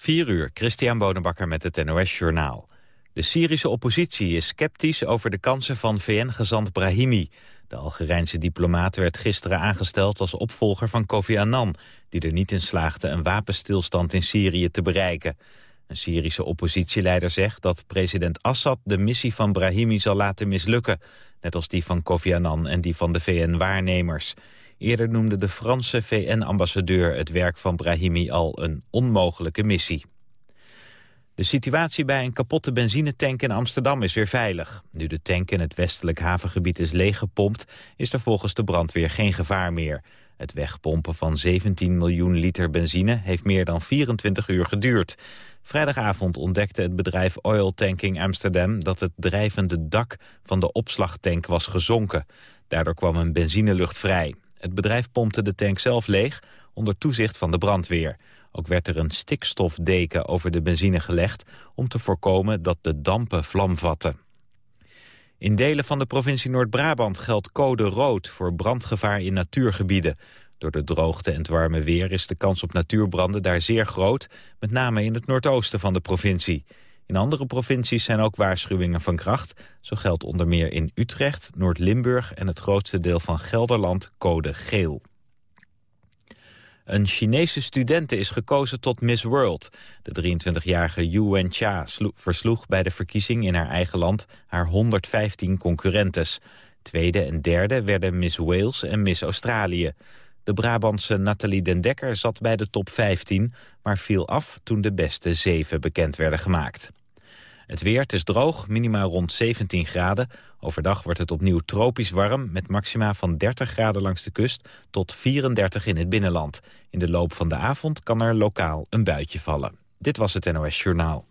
4 uur, Christian Bonenbakker met het NOS Journaal. De Syrische oppositie is sceptisch over de kansen van VN-gezant Brahimi. De Algerijnse diplomaat werd gisteren aangesteld als opvolger van Kofi Annan... die er niet in slaagde een wapenstilstand in Syrië te bereiken. Een Syrische oppositieleider zegt dat president Assad de missie van Brahimi zal laten mislukken... net als die van Kofi Annan en die van de VN-waarnemers... Eerder noemde de Franse VN-ambassadeur het werk van Brahimi al een onmogelijke missie. De situatie bij een kapotte benzinetank in Amsterdam is weer veilig. Nu de tank in het westelijk havengebied is leeggepompt... is er volgens de brandweer geen gevaar meer. Het wegpompen van 17 miljoen liter benzine heeft meer dan 24 uur geduurd. Vrijdagavond ontdekte het bedrijf Oil Tanking Amsterdam... dat het drijvende dak van de opslagtank was gezonken. Daardoor kwam een benzinelucht vrij. Het bedrijf pompte de tank zelf leeg onder toezicht van de brandweer. Ook werd er een stikstofdeken over de benzine gelegd... om te voorkomen dat de dampen vlam vatten. In delen van de provincie Noord-Brabant geldt code rood... voor brandgevaar in natuurgebieden. Door de droogte en het warme weer is de kans op natuurbranden daar zeer groot... met name in het noordoosten van de provincie. In andere provincies zijn ook waarschuwingen van kracht. Zo geldt onder meer in Utrecht, Noord-Limburg en het grootste deel van Gelderland code geel. Een Chinese studente is gekozen tot Miss World. De 23-jarige Yu Wencha versloeg bij de verkiezing in haar eigen land haar 115 concurrentes. Tweede en derde werden Miss Wales en Miss Australië. De Brabantse Nathalie den Dekker zat bij de top 15, maar viel af toen de beste zeven bekend werden gemaakt. Het weer, is droog, minima rond 17 graden. Overdag wordt het opnieuw tropisch warm... met maxima van 30 graden langs de kust tot 34 in het binnenland. In de loop van de avond kan er lokaal een buitje vallen. Dit was het NOS Journaal.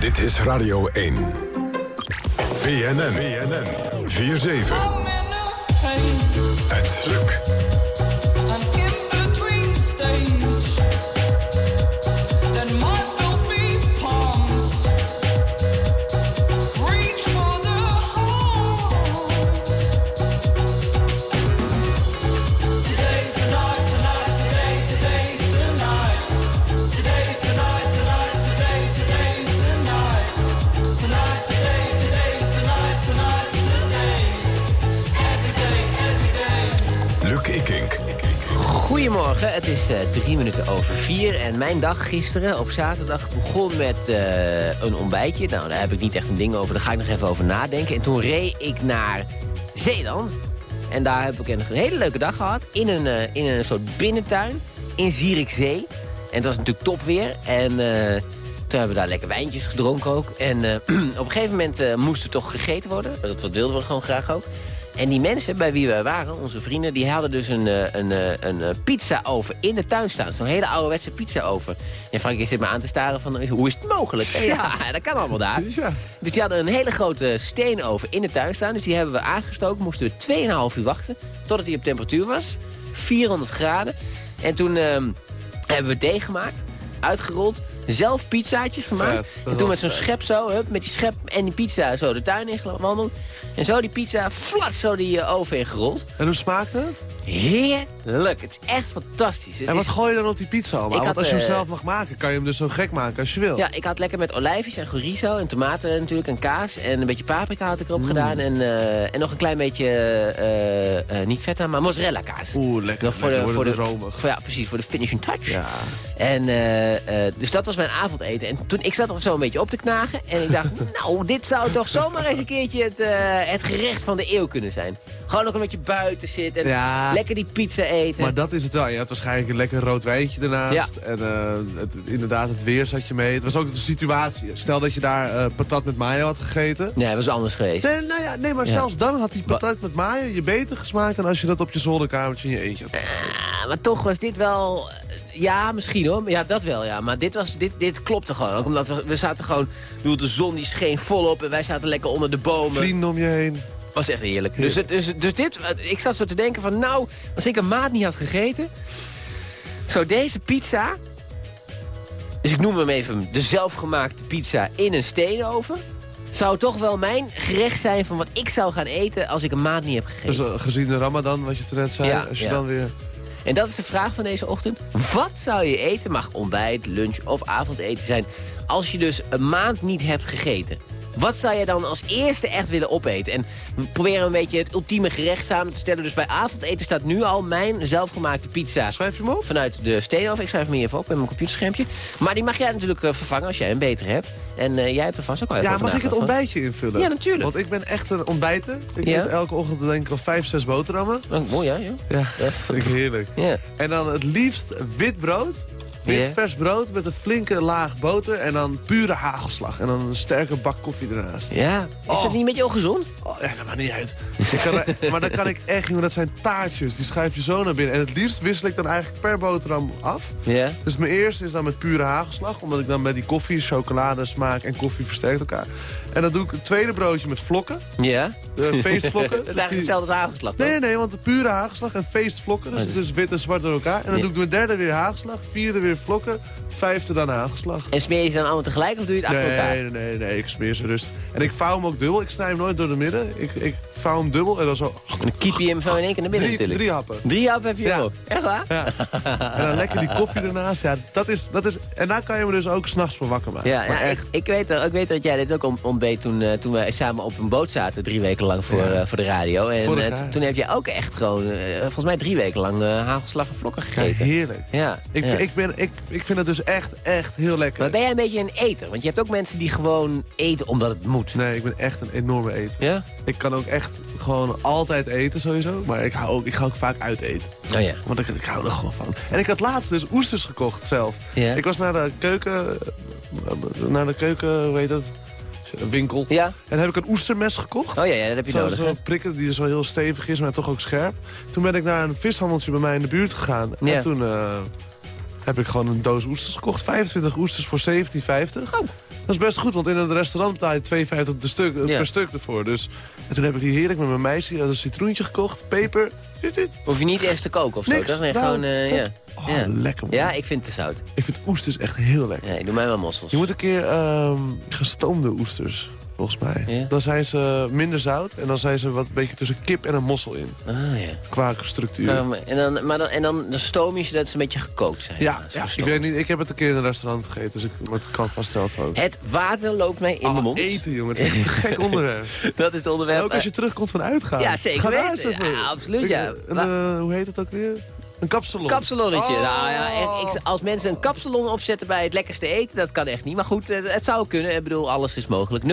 Dit is Radio 1. BNN, BNN, 4-7. Het lukt. Goedemorgen, het is uh, drie minuten over vier. En mijn dag gisteren op zaterdag begon met uh, een ontbijtje. Nou, daar heb ik niet echt een ding over, daar ga ik nog even over nadenken. En toen reed ik naar Zeeland. En daar heb ik een hele leuke dag gehad. In een, uh, in een soort binnentuin in Zierikzee. En het was natuurlijk topweer. En toen hebben we daar lekker wijntjes gedronken ook. En op een gegeven moment moest er toch gegeten worden. Dat, dat wilden we gewoon graag ook. En die mensen bij wie wij waren, onze vrienden... die hadden dus een, eh, een, eh, een, een eh, pizza-oven in de tuin staan. Zo'n hele ouderwetse pizza-oven. En Frank zit me aan te staren van, hoe is het mogelijk? Ja, dat kan allemaal daar. Ja. Dus die hadden een hele grote steenoven in de tuin staan. Dus die hebben we aangestoken. Moesten we 2,5 uur wachten totdat hij op temperatuur was. 400 graden. En toen ehm, hebben we deeg gemaakt, uitgerold zelf pizzaatjes gemaakt. en toen met zo'n schep zo, hup, met die schep en die pizza zo de tuin in gewandeld. En zo die pizza flat zo die uh, oven ingerold. En hoe smaakt het? Heerlijk. Het is echt fantastisch. en wat gooi je dan op die pizza allemaal? Want als je hem eh, zelf mag maken, kan je hem dus zo gek maken als je wil. Ja, ik had lekker met olijfjes en chorizo en tomaten natuurlijk en kaas. En een beetje paprika had ik erop mm. gedaan. En, uh, en nog een klein beetje, uh, niet feta, maar mozzarella kaas. Oeh, lekker. voor, de, voor, de, voor, ja, precies, voor de finishing touch. Ja. En, dus dat was mijn avondeten. En toen, ik zat er zo een beetje op te knagen. En ik dacht, nou, dit zou toch zomaar eens een keertje het, het gerecht van de eeuw kunnen zijn. Gewoon ook een beetje buiten zitten. En ja, lekker die pizza eten. Maar dat is het wel. Je had waarschijnlijk een lekker rood wijntje ernaast. Ja. En uh, het, inderdaad, het weer zat je mee. Het was ook de situatie. Stel dat je daar uh, patat met mayo had gegeten. Nee, dat was anders geweest. Nee, nou ja, nee maar zelfs dan had die patat met mayo je beter gesmaakt... dan als je dat op je zolderkamertje in je eentje had uh, Maar toch was dit wel... Ja, misschien hoor. Ja, dat wel, ja. Maar dit, was, dit, dit klopte gewoon. Ook omdat we, we zaten gewoon... De zon die scheen volop en wij zaten lekker onder de bomen. Vrienden om je heen was echt heerlijk. Dus, dus, dus dit, ik zat zo te denken van, nou, als ik een maat niet had gegeten... Zo deze pizza... Dus ik noem hem even de zelfgemaakte pizza in een steenoven zou toch wel mijn gerecht zijn van wat ik zou gaan eten als ik een maat niet heb gegeten. Dus uh, gezien de ramadan, wat je toen net zei, als je dan weer... En dat is de vraag van deze ochtend. Wat zou je eten, mag ontbijt, lunch of avondeten zijn... als je dus een maand niet hebt gegeten? Wat zou je dan als eerste echt willen opeten? En we proberen een beetje het ultieme gerecht samen te stellen. Dus bij avondeten staat nu al mijn zelfgemaakte pizza. Schrijf je hem op? Vanuit de steenoven. Ik schrijf hem hier even op met mijn computerschermpje. Maar die mag jij natuurlijk uh, vervangen als jij een beter hebt. En uh, jij hebt er vast ook al even Ja, mag ik het ontbijtje invullen? Ja, natuurlijk. Want ik ben echt een ontbijter. Ik ja? eet elke ochtend denk ik al vijf, zes boterhammen. Oh, mooi, ja. Ja, ja, ja. vind ik heerlijk. Ja. En dan het liefst wit brood. Wit yeah. vers brood met een flinke laag boter en dan pure hagelslag. En dan een sterke bak koffie ernaast. Ja, is oh. dat niet met je ongezond? Oh, ja, dat maakt niet uit. er, maar dan kan ik echt, jongen, dat zijn taartjes. Die schuif je zo naar binnen. En het liefst wissel ik dan eigenlijk per boterham af. Ja. Dus mijn eerste is dan met pure hagelslag. Omdat ik dan bij die koffie, chocolade, smaak en koffie versterkt elkaar. En dan doe ik het tweede broodje met vlokken. Ja. De feestvlokken. dat is eigenlijk hetzelfde als hagelslag, toch? Nee, nee, want de pure hagelslag en feestvlokken. Dus het is wit en zwart door elkaar. En dan doe ik mijn derde weer hagelslag, vierde weer vlokken, vijfde dan. En smeer je ze dan allemaal tegelijk of doe je het achter nee, elkaar? Nee, nee, nee, ik smeer ze rustig. En ik vouw hem ook dubbel. Ik snij hem nooit door de midden. Ik, ik vouw hem dubbel en dan zo... En dan kiep je hem zo in één keer naar binnen drie, natuurlijk. Drie happen. Drie happen heb je ja. ook. Echt waar? Ja. en dan lekker die koffie ernaast. Ja, dat is, dat is, en daar kan je me dus ook s'nachts voor wakker maken. Ja, ja ik, ik, weet, ik weet dat jij dit ook ontbeet toen, uh, toen wij samen op een boot zaten. Drie weken lang voor, uh, voor de radio. En uh, toen heb jij ook echt gewoon, volgens mij drie weken lang hagelslag en vlokken gegeten. Heerlijk. Ja, ik. Ik, ben, ik, ik vind het dus echt, echt heel lekker. Maar ben jij een beetje een eter? Want je hebt ook mensen die gewoon eten omdat het moet. Nee, ik ben echt een enorme eter. Ja? Ik kan ook echt gewoon altijd eten sowieso. Maar ik ga ook, ik ga ook vaak uit eten. Oh ja. Want ik, ik hou er gewoon van. En ik had laatst dus oesters gekocht zelf. Ja. Ik was naar de keuken... Naar de keuken, hoe heet dat? winkel. Ja. En dan heb ik een oestermes gekocht. Oh ja, ja dat heb je zo, nodig. Zo'n prikker die zo heel stevig is, maar toch ook scherp. Toen ben ik naar een vishandeltje bij mij in de buurt gegaan. Ja. En toen uh, heb ik gewoon een doos oesters gekocht. 25 oesters voor 17,50. Oh. Dat is best goed, want in het restaurant betaal je 2,50 de stuk, Ja. per stuk ervoor. Dus, en toen heb ik die heerlijk met mijn meisje een citroentje gekocht, peper. Hoef je niet eerst te koken of zo. Niks. Echt Nou, gewoon, eh, ja. Oh, Ja. lekker man. Ja, ik vind het te zout. Ik vind oesters echt heel lekker. Ik doe mij wel mossels. Je moet een keer ehm, gestoomde oesters, volgens mij. Dan zijn ze minder zout en dan zijn ze wat een beetje tussen kip en een mossel in. Ah, ja. Qua structuur. Maar- en dan, maar dan, en dan, dan stoom je ze dat ze een beetje gekookt zijn. ja, ik weet niet. Ik heb het een keer in een restaurant gegeten, dus ik, maar het kan vast zelf ook. Het water loopt mij in Ah, de mond. eten, jongen. Het is echt een gek onderwerp. Dat is het onderwerp. ook als je terugkomt van uitgaan. Ja, zeker Ga weten. Ja, absoluut, ja. Een, Maar- eh, hoe heet het ook weer? Een kapsalon. Kapsalonnetje. Oh. Nou ja, ik, als mensen een kapsalon opzetten bij het lekkerste eten, dat kan echt niet. Maar goed, het, het zou kunnen. Ik bedoel, alles is mogelijk. 0800-1121,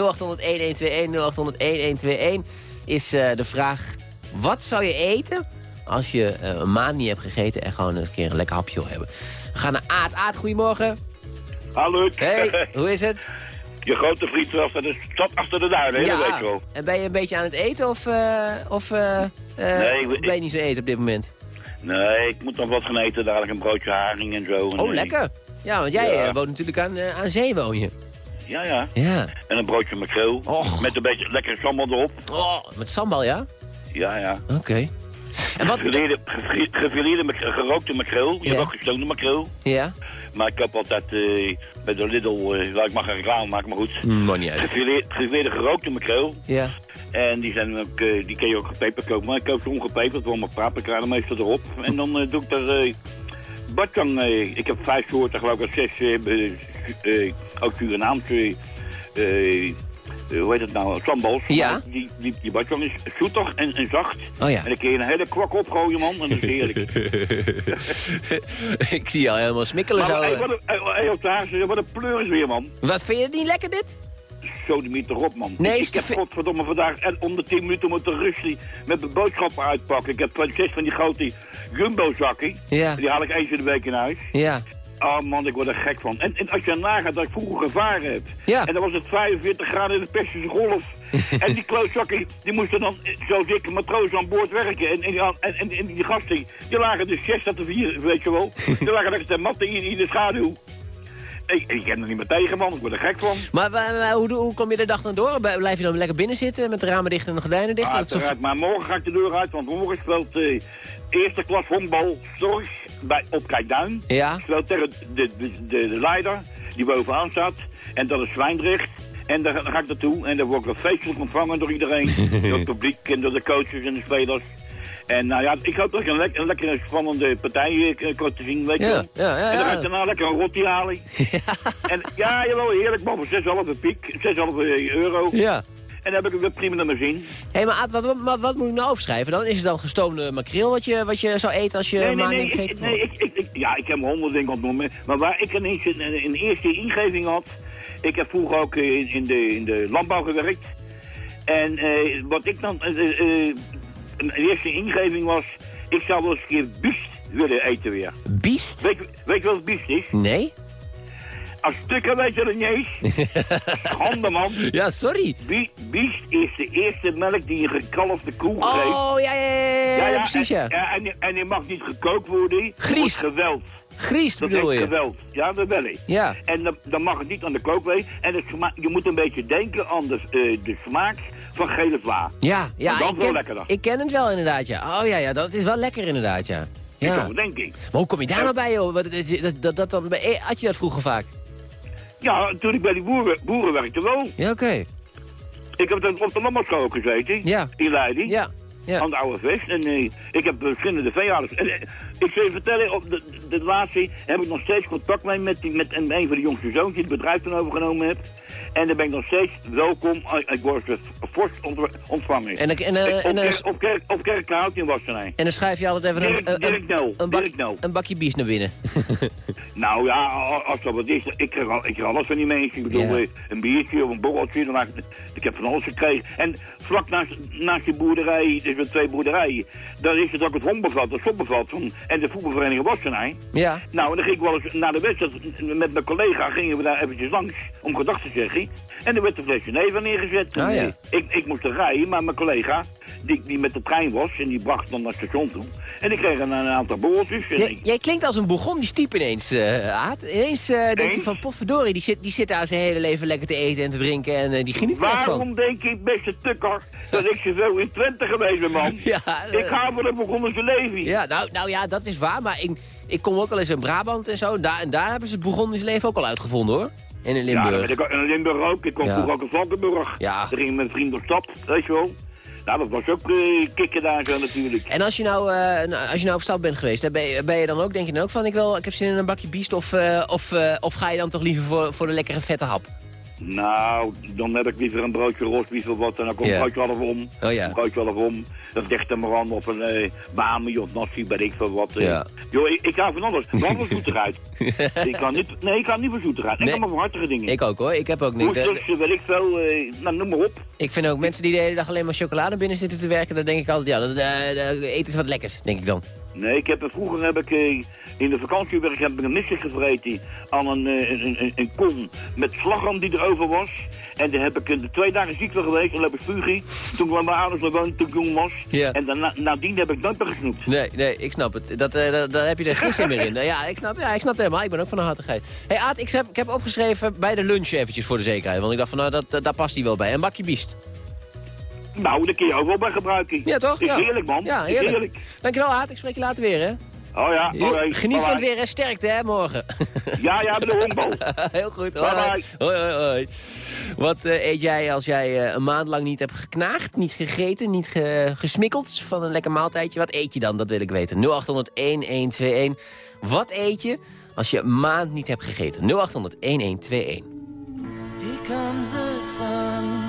0800-1121 is eh, de vraag... Wat zou je eten als je eh, een maand niet hebt gegeten en gewoon een keer een lekker hapje wil hebben? We gaan naar Aad. Aad, goedemorgen. Hallo. Hey, hoe is het? Je grote vriend is zat achter de duinen, je wel. En ben je een beetje aan het eten of, eh, of eh, eh, Nee, ik- ben je niet zo eten op dit moment? Nee, ik moet nog wat gaan eten, dadelijk een broodje haring en zo. En, Oh, eh, lekker. Ja, want jij Ja. eh, woont natuurlijk aan, eh, aan zee, woon je. Ja, ja. Ja. En een broodje makreel. Och. Met een beetje lekkere sambal erop. Oh, met sambal, ja? Ja, ja. Oké. En wat... Gefileerde, gefi- gefileerde gerookte makreel. Je Ja. hebt ook gestoomde makreel. Ja? Maar ik heb altijd eh, bij de Lidl, ik mag geen reclame maken, maar goed. Maar niet uit. Gefileerde gerookte makreel. Ja. En die, zijn ook, eh, die kun je ook gepeperd kopen. Maar ik koop ze ongepeperd, gewoon mijn paprika er meestal erop. En dan eh, doe ik daar eh badjang. eh, ik heb vijf soorten, geloof ik, zes. ook Surinaamse, hoe heet het nou, sambals. Ja. Die, die, die is zoetig en, en zacht. Oh ja. En dan kun je een hele kwak opgooien, man. En dat is heerlijk. ik zie jou helemaal smikkelen maar zo. hey, wat een, hey, wat een pleur is weer, man. Wat, vind je het niet lekker, dit? Zo de miet erop, man. Nee, ik, heb ve- godverdomme vandaag en om de 10 minuten moeten rustig met mijn boodschappen uitpakken. Ik heb zes van die grote jumbo-zakken. Ja. Die haal ik eens in de week in huis. Ja. Oh man, ik word er gek van. En, en als je nagaat dat ik vroeger gevaren heb. Ja. En dan was het 45 graden in de Persische Golf. en die klootzakken, die moesten dan zo dikke matrozen aan boord werken. En, en, die- en, die gasten, die lagen dus 6 tot de 4, weet je wel. die lagen lekker te matten in, in de schaduw. Ik, ik ken er niet meer tegen, man. Ik word er gek van. Maar, hoe, hoe kom je de dag dan door? Blijf je dan lekker binnen zitten met de ramen dicht en de gordijnen dicht? Zo- Uiteraard, maar morgen ga ik de deur uit, want morgen speelt eh, eerste klas honkbal Zorg bij, op Kijkduin. Ja. Speelt tegen de, de, de, de leider die bovenaan staat. En dat is Zwijndrecht. En daar, daar ga ik naartoe en dan word ik feestelijk ontvangen door iedereen. door het publiek en door de coaches en de spelers. En nou ja, ik hoop dat ik een, een lekkere spannende partij eh, kan te zien, weet je Ja, ja, ja, En dan ga ik daarna lekker een rotti halen. En ja, jawel, heerlijk man, voor 6,5 piek, 6,5 euro. Ja. En dan heb ik het weer prima naar mijn zin. Hé, maar Aad, wat, wat, wat moet ik nou opschrijven dan? Is het dan gestoomde makreel wat je, wat je zou eten als je Nee, nee, nee, ik, nee ik, ik, ik- ja, ik heb honderd dingen ontnoemen. Maar waar ik ineens een, een, een eerste ingeving had... Ik heb vroeger ook eh, in, in, de, in de landbouw gewerkt. En eh, wat ik dan... eh, eh, eh, een eerste ingeving was... Ik zou wel eens een keer biest willen eten weer. Biest? Weet, je- weet je wat biest is? Nee? Als stukken weet je dat niet eens. Schande man. Ja, sorry. Bie- Biest is de eerste melk die een gekalfde koe geeft. Oh, ja, ja, ja, ja, precies, en, ja. ja, en, en die mag niet gekookt worden. Het Griest. geweld. Griest Dat bedoel je? geweld. Ja, dat wel ik. Ja. En dan, dan mag het niet aan de kookwee. En het je moet een beetje denken aan de, eh, de smaak van gele vla. Ja, ja Dat is ik, wel dan. ik ken het wel inderdaad, ja. Oh ja, ja, dat is wel lekker inderdaad, ja. Ja. Zo denk ik. Maar hoe kom je daar nou bij, joh? Dat, dat, dat, dat dan, eh, had je dat vroeger vaak? Ja, toen ik bij die boeren, boeren werkte wel. Ja, oké. Ik heb dan op de ook gezeten. Ja. In Leiden. Ja, ja. Aan de oude vest. En eh, ik heb verschillende veehouders. En, eh, ik zal je vertellen, op de, de, laatste heb ik nog steeds contact mee met, die, met een, een van de jongste zoons die het bedrijf toen overgenomen heeft. En dan ben ik nog steeds welkom. Ik word fors ont- ontvangen. En, en, eh, op, en, dan- kerk, op, kerk, op Kerkhout in Wassenaar. en dan schrijf je altijd even een, Dirk- een, Dirk een, bak- bakje bies naar binnen. Nou ja, als dat wat is, ik krijg, al- ik krijg alles van die mensen. Ik bedoel, Ja. eh, een biertje of een borreltje, dan ik, ik heb van alles gekregen. En vlak naast, naast die boerderij, er zijn twee boerderijen, daar is het ook het honkbevat, het sopbevat van, en de voetbalvereniging Wassenaar. Ja. Nou, en dan ging ik wel eens na de wedstrijd met mijn collega gingen we daar eventjes langs om gedag te zeggen. En er werd een flesje neven neergezet. Ja. eh, ik, ik moest er rijden, maar mijn collega, die, die met de trein was, en die bracht dan naar het station toe. En die kreeg een, een aantal borreltjes. En Jij, ik- jij klinkt als een Bourgondisch type ineens, Aad. Ineens eh, denk je van, potverdorie, die zit, die zit daar zijn hele leven lekker te eten en te drinken en eh, die geniet er echt van. Waarom denk ik, beste tukker, dat ik zoveel in Twente geweest man? Ja, Ik ga voor de begonnen te leven. Ja, nou, nou ja, dat is waar, maar ik, ik kom ook al eens in Brabant en zo. Daar, en daar hebben ze het Bourgondisch leven ook al uitgevonden, hoor. En in Ja, Limburg. ben ik ook in Limburg ook. Ik kom Ja. vroeger ook in Valkenburg. Ja. Daar ging met vrienden op stap, weet je wel. Nou, dat was ook eh, kikken daar zo natuurlijk. En als je, nou, eh, nou, als je nou op stap bent geweest, hè, ben, je, ben je dan ook, denk je dan ook van, ik, wil, ik heb zin in een bakje biest, of, eh, of, of ga je dan toch liever voor, voor de lekkere vette hap? Nou, dan heb ik liever een broodje rosbief of wat. En dan komt een broodje half om. Oh ja. Een broodje half om. Dat legt er maar aan op een eh bami of nasi, weet ik veel wat. eh. Ja. Ik, ik hou van alles. Wel van zoetigheid. ik kan niet, nee, ik kan niet van zoetigheid. Ik Nee. kan maar van hartige dingen. Ik ook hoor, ik heb ook niet. Oesters, eh, eh, weet ik veel. eh, nou, noem maar op. ik vind ook mensen die de hele dag alleen maar chocolade binnen zitten te werken, dan denk ik altijd, ja, dat, eten is wat lekkers, denk ik dan. Nee, ik heb, vroeger heb ik in de vakantiewerk heb ik een misje gevreten aan een, eh, een, een, een kom met slagroom die erover was. En daar heb ik eh, twee dagen ziek van geweest, dan heb ik spugie. Toen kwam mijn ouders nog wonen toen ik jong was. Ja. En daarna, nadien heb ik nooit meer gesnoept. Nee, nee, ik snap het. Dat, eh, dat, daar heb je er geen zin meer in. Ja, ik snap, ja, ik snap het helemaal. Ik ben ook van de hartigheid. hey, Aad, ik heb, ik heb opgeschreven bij de lunch eventjes voor de zekerheid. Want ik dacht van, nou, dat, dat, daar past hij wel bij. Een bakje biest. Nou, daar kun je ook wel bij gebruiken. Ja, toch? Is ja. heerlijk, man. Ja, Is heerlijk. Dankjewel, Aad. Ik spreek je later weer, hè. Oh ja. Geniet van het weer en sterkte, hè, morgen. Ja, ja, met de honkbal. Heel goed. Bye Hoi, hoi. bye. hoi, hoi, hoi. Wat eh, eet jij als jij eh, een maand lang niet hebt geknaagd, niet gegeten, niet ge- gesmikkeld van een lekker maaltijdje? Wat eet je dan? Dat wil ik weten. 0800-1121. Wat eet je als je een maand niet hebt gegeten? 0800-1121. Here comes the sun.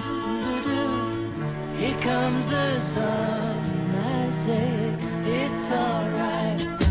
Here comes the sun. I say it's alright.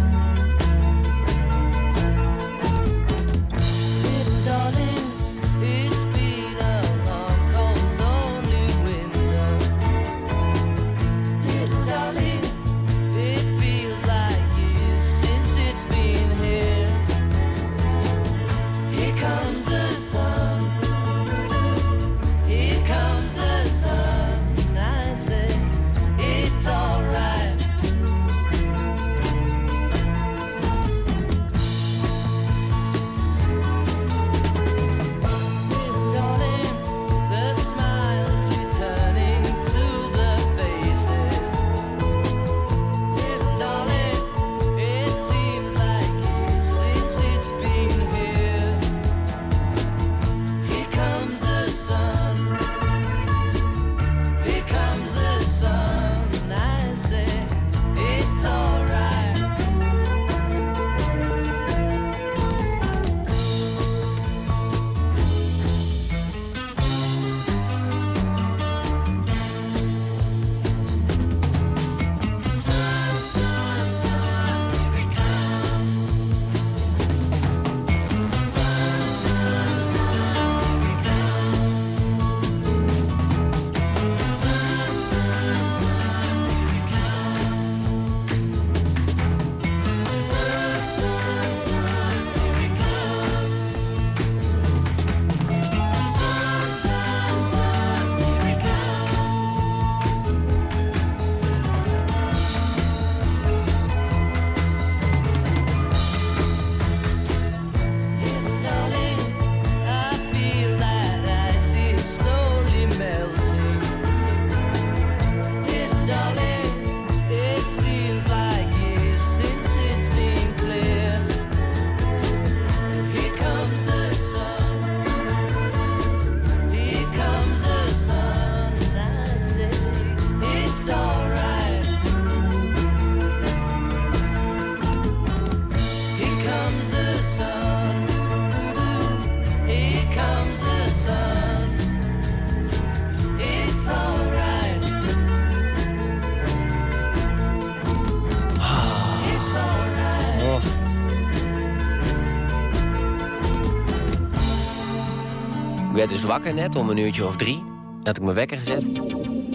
Dus wakker net om een uurtje of drie. Had ik mijn wekker gezet.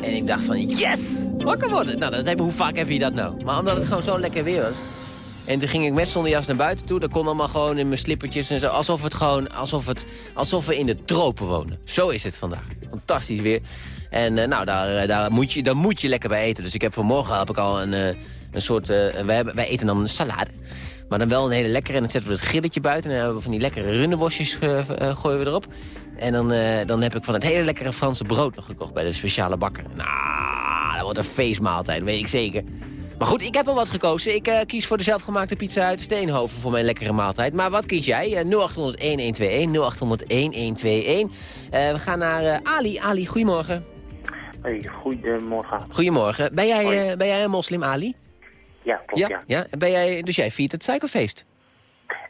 En ik dacht van, yes! Wakker worden! Nou, dat hoe vaak heb je dat nou? Maar omdat het gewoon zo lekker weer was. En toen ging ik met zonder jas naar buiten toe. Dat kon allemaal gewoon in mijn slippertjes en zo. Alsof, het gewoon, alsof, het, alsof we in de tropen wonen. Zo is het vandaag. Fantastisch weer. En eh, nou, daar, eh, daar, moet je, daar moet je lekker bij eten. Dus ik heb vanmorgen heb ik al een, eh, een soort... eh, wij, hebben- wij eten dan een salade. Maar dan wel een hele lekkere. En dan zetten we het grilletje buiten. En dan hebben we van die lekkere runderworstjes eh, gooien we erop. En dan, eh, dan heb ik van het hele lekkere Franse brood nog gekocht bij de speciale bakker. Nou, dat wordt een feestmaaltijd, weet ik zeker. Maar goed, ik heb al wat gekozen. Ik eh, kies voor de zelfgemaakte pizza uit Steenhoven voor mijn lekkere maaltijd. Maar wat kies jij? 0800-1121, 0800-1121. Eh, we gaan naar Ali. Ali, goedemorgen. Hey, goedemorgen. Goedemorgen. Ben jij, ben jij een moslim, Ali? Ja, klopt, ja. ja? Ben jij, dus jij viert het suikerfeest?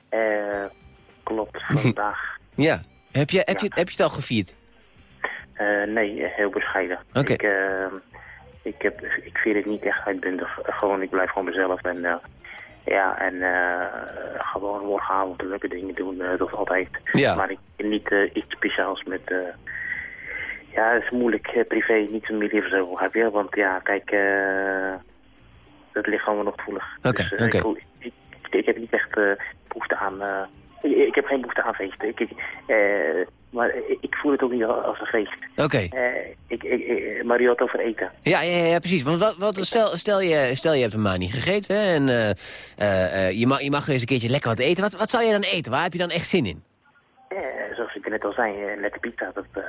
Eh, klopt, vandaag. Ja. Heb je, heb, Ja. je, heb je het al gevierd? Eh, nee, eh, heel bescheiden. Oké. Ik, eh, ik, heb, ik vier het niet echt uitbundig. Gewoon, ik blijf gewoon mezelf. En, ja, en gewoon morgenavond leuke dingen doen, dat altijd. Ja. Maar ik niet iets speciaals met... ja, het is moeilijk, privé, niet familie of zo, heb je? Want ja, kijk, het ligt gewoon nog gevoelig. Oké, Dus, oké. ik, voel- ik, ik, ik heb niet echt eh, behoefte aan... ik, ik heb geen behoefte aan feesten. Ik, eh, maar ik, voel het ook niet als een feest. Oké. Ik, ik, ik, maar je had over eten. Ja, ja, ja, precies. Want wat, wat, stel, stel, je, stel je hebt een maand niet gegeten hè, en eh, eh, je, mag, je mag weer eens een keertje lekker wat eten. Wat, wat zou je dan eten? Waar heb je dan echt zin in? Eh, zoals ik net al zei, eh, lekker pizza. Dat, eh,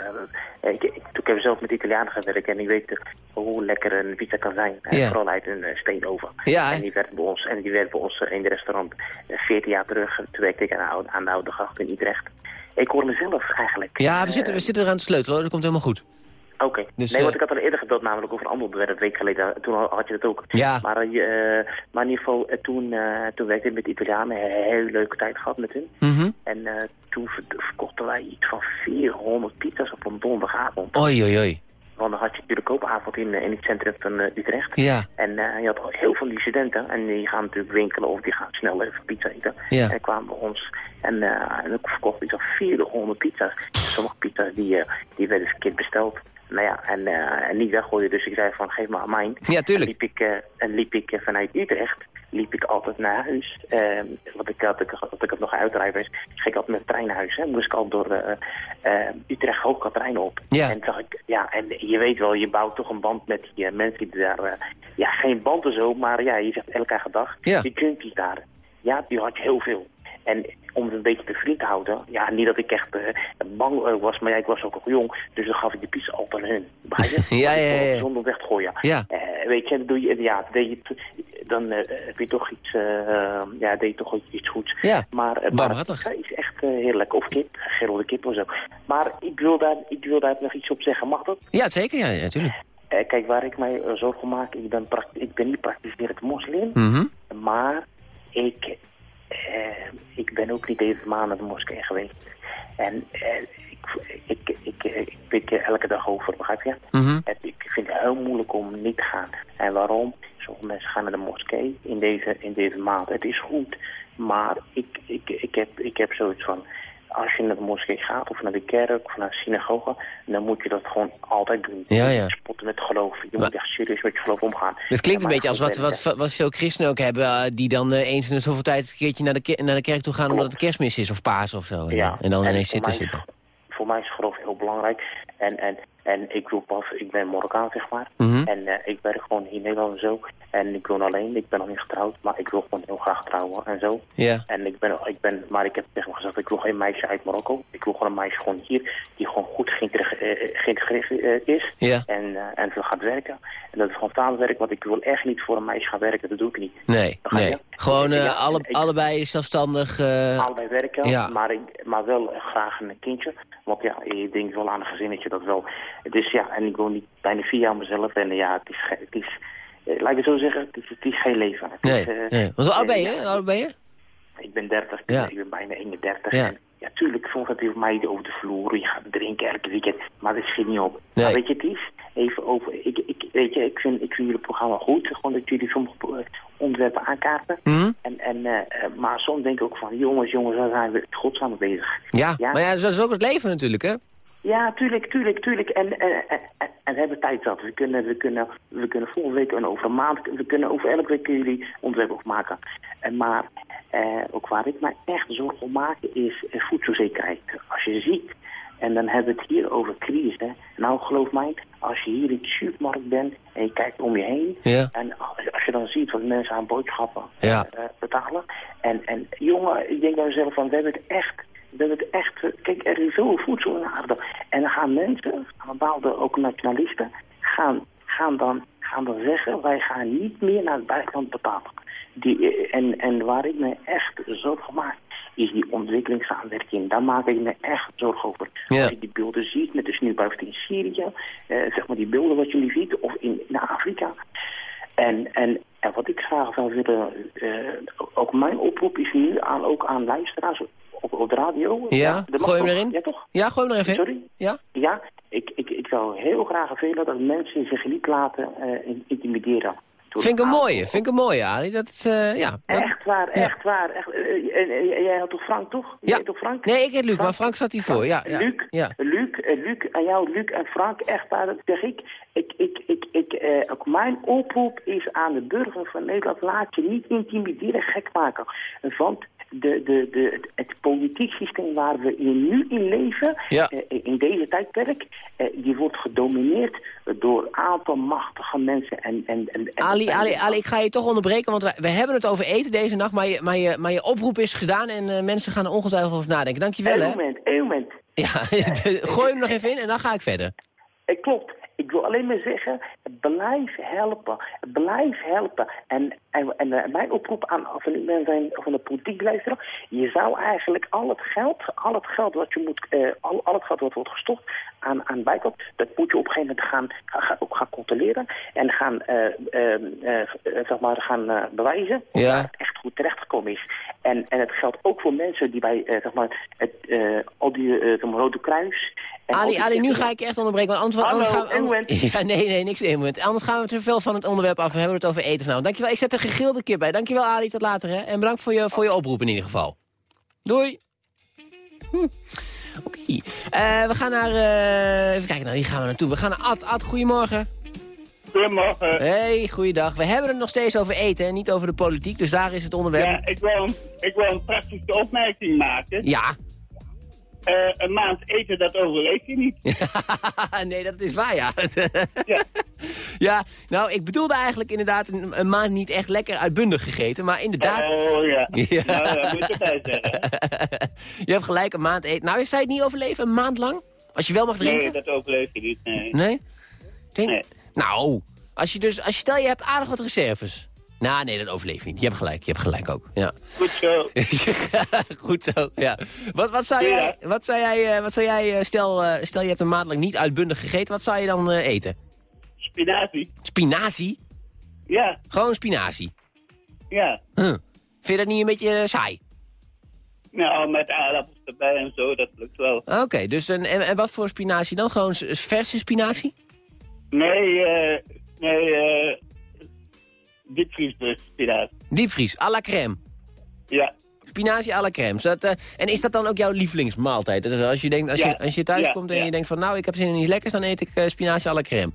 eh, ik, ik, ik heb zelf met Italianen gewerkt en ik weet hoe lekker een pizza kan zijn. Eh, Ja. Vooral uit een eh, steenoven. Ja, en die werd bij ons, en die werd bij ons in het restaurant eh, 14 jaar terug. Toen werkte ik aan de, oude, aan de oude gracht in Utrecht. Ik hoor mezelf eigenlijk. Ja, we zitten, we zitten eraan te sleutelen. Dat komt helemaal goed. Oké. Dus, nee, eh, want ik had al eerder gebeld namelijk over een ander onderwerp, een week geleden. Toen had je dat ook. Ja. Maar, eh, eh, maar in ieder geval, eh, toen, eh, toen werkte ik met Italianen. Een hele leuke tijd gehad met hun. Mhm. En eh, toen ver- verkochten wij iets van 400 pizza's op een donderdagavond. Oei, oei, oei. Want dan had je natuurlijk koopavond in, eh, in het centrum van eh, Utrecht. Ja. En eh, je had heel veel die studenten. En die gaan natuurlijk winkelen of die gaan snel even pizza eten. Ja. En kwamen bij ons. En, eh en ik verkocht iets van 400 pizza's. Sommige pizza's die, eh, die werden keer besteld. Nou ja, en, eh, en niet weggooien. Dus ik zei van, geef me aan mijn. Ja, tuurlijk. En liep ik, eh, en liep ik eh, vanuit Utrecht, liep ik altijd naar huis. Eh, want ik had, ik, had ik had nog uitrijden, ging ik altijd met de trein naar huis. Hè. Moest ik al door eh, eh, Utrecht hoog trein op. Ja. En zag ik, ja, en je weet wel, je bouwt toch een band met die eh, mensen die daar, eh, ja, geen band en zo, maar ja, je zegt elke dag, Ja. die junkies daar, ja, die had je heel veel. En om het een beetje te vriend te houden, ja, niet dat ik echt eh, bang eh, was, maar ja, ik was ook nog jong, dus dan gaf ik de pizza altijd aan hun. Je? Ja, ja, ja. Zonder weg te gooien. Ja. Eh, weet je, dan doe je, ja, deed je, dan heb je toch iets, ja, deed je toch iets goeds. Ja, maar, maar het is echt heerlijk. Of kip, geroelde kip of zo. Maar ik wil, daar, ik wil daar nog iets op zeggen. Mag dat? Ja, zeker. Ja, ja, tuurlijk. Eh, kijk, waar ik mij zorgen maak, ik ben, ik ben niet praktiserend moslim, Mhm. maar ik, ik ben ook niet even maanden naar de moskee geweest. En eh, ik, ik, ik, ik, ik pik er elke dag over, begrijp je? En ik vind het heel moeilijk om niet te gaan. En waarom? Sommige mensen gaan naar de moskee in deze, in deze maand. Het is goed, maar ik, ik, ik, heb, ik heb zoiets van... Als je naar de moskee gaat of naar de kerk of naar de synagoge... dan moet je dat gewoon altijd doen. Ja, ja. Spotten met geloof. Je Maar- moet echt serieus met je geloof omgaan. Het klinkt een beetje als wat, wat, wat veel christenen ook hebben... eh, die dan eh, eens in de zoveel tijd een keertje naar de, naar de kerk toe gaan... omdat het kerstmis is of paas of zo. En, Ja. en dan En ineens zitten er. Voor mij is geloof heel belangrijk. En, en, en ik wil pas, ik ben Marokkaan zeg maar. Mhm. En eh, ik werk gewoon hier in Nederland en zo. En ik woon alleen, ik ben nog niet getrouwd, maar ik wil gewoon heel graag trouwen en zo. Ja. En ik ben, ik ben, maar ik heb tegen me gezegd, ik wil geen meisje uit Marokko. Ik wil gewoon een meisje gewoon hier, die gewoon goed geïntegre- eh, geïntegreerd eh, is. Ja. En, eh, en veel gaat werken. En dat is gewoon taalwerk, want ik wil echt niet voor een meisje gaan werken, dat doe ik niet. Nee, je. nee. Gewoon eh, Ja, alle, ik- allebei zelfstandig... eh, allebei werken, ja. maar, ik, maar wel graag een kindje. Want ja, je denkt wel aan een gezinnetje, dat wel. Dus ja, en ik woon niet bijna vier jaar mezelf. En ja, het is, het is eh, laat ik het zo zeggen, het is, het is geen leven. Het nee, is, eh, nee. Want hoe oud ben je? eh, Hoe oud ben je? Ik ben 30, Ja. ik ben bijna 31. Ja. En ja, tuurlijk, soms gaat het mij over de vloer. Je gaat drinken elke weekend, maar dat schiet niet op. Nee. Maar weet je, het is even over. Ik, ik, weet je, ik vind, ik vind jullie programma goed. Gewoon dat jullie sommige onderwerpen aankaarten. Mhm. En, en, maar soms denk ik ook van, jongens, jongens, waar zijn we godsnaam bezig? Ja. Ja. maar ja, dat is ook het leven natuurlijk, hè? Ja, tuurlijk, tuurlijk, tuurlijk. En, en, en, en- en we hebben tijd zat. We kunnen, we kunnen, we kunnen volgende week en over een maand, we kunnen over elke week kunnen jullie onderwerp over maken. En maar eh, ook waar ik me echt zorgen om maak is eh, voedselzekerheid. Als je ziet, en dan hebben we het hier over crisis. Hè. Nou, geloof mij, als je hier in de supermarkt bent en je kijkt om je heen. Ja. En als, als je dan ziet wat mensen aan boodschappen Ja. eh, betalen. En, en jongen, ik denk bij mezelf van, we hebben het echt, hebben het echt, kijk, er is zoveel voedsel in de aarde. En dan gaan mensen, bepaalde ook nationalisten, gaan, gaan, dan, gaan dan zeggen, wij gaan niet meer naar het buitenland betalen. Die, en, en waar ik me echt zorgen maak, is die ontwikkelingssamenwerking. Daar maak ik me echt zorgen over. Als je die beelden ziet, met de sneeuwbuigt in Syrië, eh, zeg maar die beelden wat jullie ziet, of in, in Afrika. En, en, en wat ik graag zou willen, eh, ook mijn oproep is nu aan, ook aan luisteraars op, de radio. Ja, mag gooi hem erin. Ja, toch? Ja, gooi hem er even in. Sorry? Ja? Ja, ik, ik, ik zou heel graag willen dat mensen zich niet laten eh, in- intimideren. Vind ik een mooie, vind ik een mooie, Ali. Dat is, eh, ja. Echt waar, Ja. echt waar. Echt, eh, en jij had toch Frank, toch? Ja. toch Frank? Nee, ik heet Luc, maar Frank zat hiervoor. Ja, ja. Luc, Ja. Luc, Luc, aan jou, Luc en Frank, echt waar, dat zeg ik. Ik, ik, ik, ik ook mijn oproep is aan de burger van Nederland, laat je niet intimideren, gek maken. Want de, de, de, het, politiek systeem waar we in nu in leven, Ja. eh, in deze tijdperk, eh, die wordt gedomineerd door een aantal machtige mensen. En, en, en, Ali, Ali, Ali, ik ga je toch onderbreken, want we, we hebben het over eten deze nacht, maar je, maar je, maar je oproep is gedaan en eh, mensen gaan er ongetwijfeld over nadenken. Dankjewel, Eén moment, één moment. Ja, gooi hem nog even in en dan ga ik verder. Eh, klopt. Ik wil alleen maar zeggen, blijf helpen. Blijf helpen. En, en, en eh, mijn oproep aan de mensen van de politiek luisteren. Je zou eigenlijk al het geld, al het geld wat je moet, eh, al, al het geld wat wordt gestopt aan, aan bijkop, dat moet je op een gegeven moment gaan, gaan, gaan- ook gaan controleren. En gaan, eh, eh, eh, zeg maar, gaan bewijzen of Ja. waar het echt goed terechtgekomen is. En, en het geldt ook voor mensen die bij, zeg maar, het, al die, Rode Kruis... Ali, Ali, nu ga ik echt onderbreken, want anders, anders gaan we... Ja, nee, nee, niks moment. Anders gaan we te veel van het onderwerp af en hebben we het over eten vanavond. Dankjewel, ik zet er gegilde kip bij. Dankjewel Ali, tot later hè. En bedankt voor je, voor je oproep in ieder geval. Doei. Hm. Oké. Eh, we gaan naar... eh, even kijken, nou, hier gaan we naartoe. We gaan naar Ad. Ad, goedemorgen. Goedemorgen. Hey, goeiedag. We hebben het nog steeds over eten en niet over de politiek, dus daar is het onderwerp. Ja, ik wil, een, ik wil een praktische opmerking maken. Ja. Eh, een maand eten, dat overleef je niet. nee, dat is waar, ja. Ja. ja, nou, ik bedoelde eigenlijk inderdaad een, een maand niet echt lekker uitbundig gegeten, maar inderdaad... Oh ja. Ja. Nou, dat moet je zeggen. je hebt gelijk een maand eten. Nou, zou je het niet overleven, een maand lang? Als je wel mag drinken? Nee, dat overleef je niet. Nee. Nee? Denk... Nee. Nou, als je dus, als je stel je hebt aardig wat reserves. Nou, nee, dat overleef je niet. Je hebt gelijk, je hebt gelijk ook. Ja. Goed zo. Goed zo, ja. Wat, wat zou jij, wat zou jij, eh, wat zou jij eh, stel, eh, stel je hebt een maand lang niet uitbundig gegeten, wat zou je dan eten? Spinazie. Spinazie? Ja, Gewoon spinazie. ja. Huh. Vind je dat niet een beetje eh, saai? Nou, met aardappels erbij en zo, dat lukt wel. Oké, dus een, en, en wat voor spinazie dan? Gewoon verse spinazie? Nee, eh, nee, eh, diepvries dus, spinazie. Diepvries, à la crème. Ja, Spinazie à la crème. Eh, en is dat dan ook jouw lievelingsmaaltijd? Dus als je, denkt, als Ja. je, als je thuis Ja, komt en ja. je denkt van... nou, ik heb zin in iets lekkers, dan eet ik spinazie à la crème.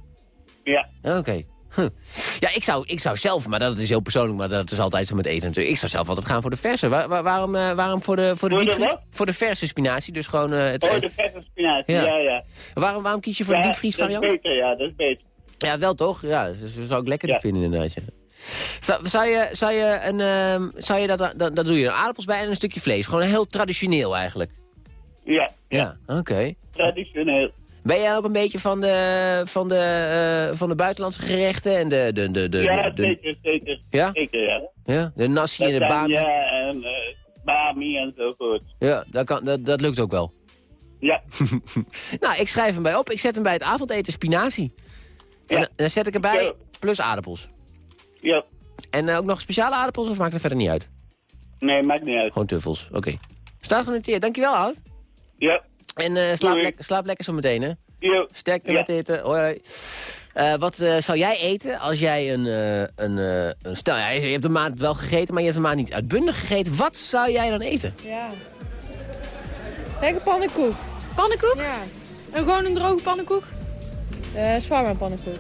Ja. Oké. Huh. Ja, ik zou, ik zou zelf, maar dat is heel persoonlijk, maar dat is altijd zo met eten natuurlijk. Ik zou zelf altijd gaan voor de verse. Waar- waar- waarom, eh, waarom voor de, voor de Voor de diepvries? wat? Voor de verse spinazie, dus gewoon eh, het... Oh, eh, de verse spinazie, Ja. ja, ja. waarom, waarom kies je voor ja, de diepvries dat is beter, ja, dat is beter. Ja, wel toch? Ja, dat zou ik lekkerder Ja. vinden inderdaad. Ja. Zou, zou, je, zou je een, ehm, zou je dat, dat, dat doe je aardappels bij en een stukje vlees. Gewoon heel traditioneel eigenlijk. Ja, Ja, oké. traditioneel. Ben jij ook een beetje van de, van de, eh, van de buitenlandse gerechten en de... de, de, de, ja, de- zeker, zeker. Ja? Zeker, ja. ja? De nasi en de bami. Ja, en uh, bami enzovoort. Ja, dat, kan, dat, dat lukt ook wel. Ja, Nou, ik schrijf hem bij op. Ik zet hem bij het avondeten spinazie. En dan- dan zet ik erbij plus aardappels. ja. En eh, ook nog speciale aardappels of maakt het verder niet uit? Nee, maakt niet uit. Gewoon tuffels, oké. Staat genoteerd. Dankjewel, Oud. Ja, En eh, slaap, Doei. lek- slaap lekker zo meteen, hè. yo. Sterkte Ja. met eten. Hoi, hoi. Eh, wat eh, zou jij eten als jij een... eh, een, een stel, ja, je hebt een maand wel gegeten, maar je hebt een maand niet uitbundig gegeten. Wat zou jij dan eten? Ja. Kijk, een pannenkoek. Pannenkoek? Ja. En gewoon een droge pannenkoek? Uh, Zwarma pannenkoek.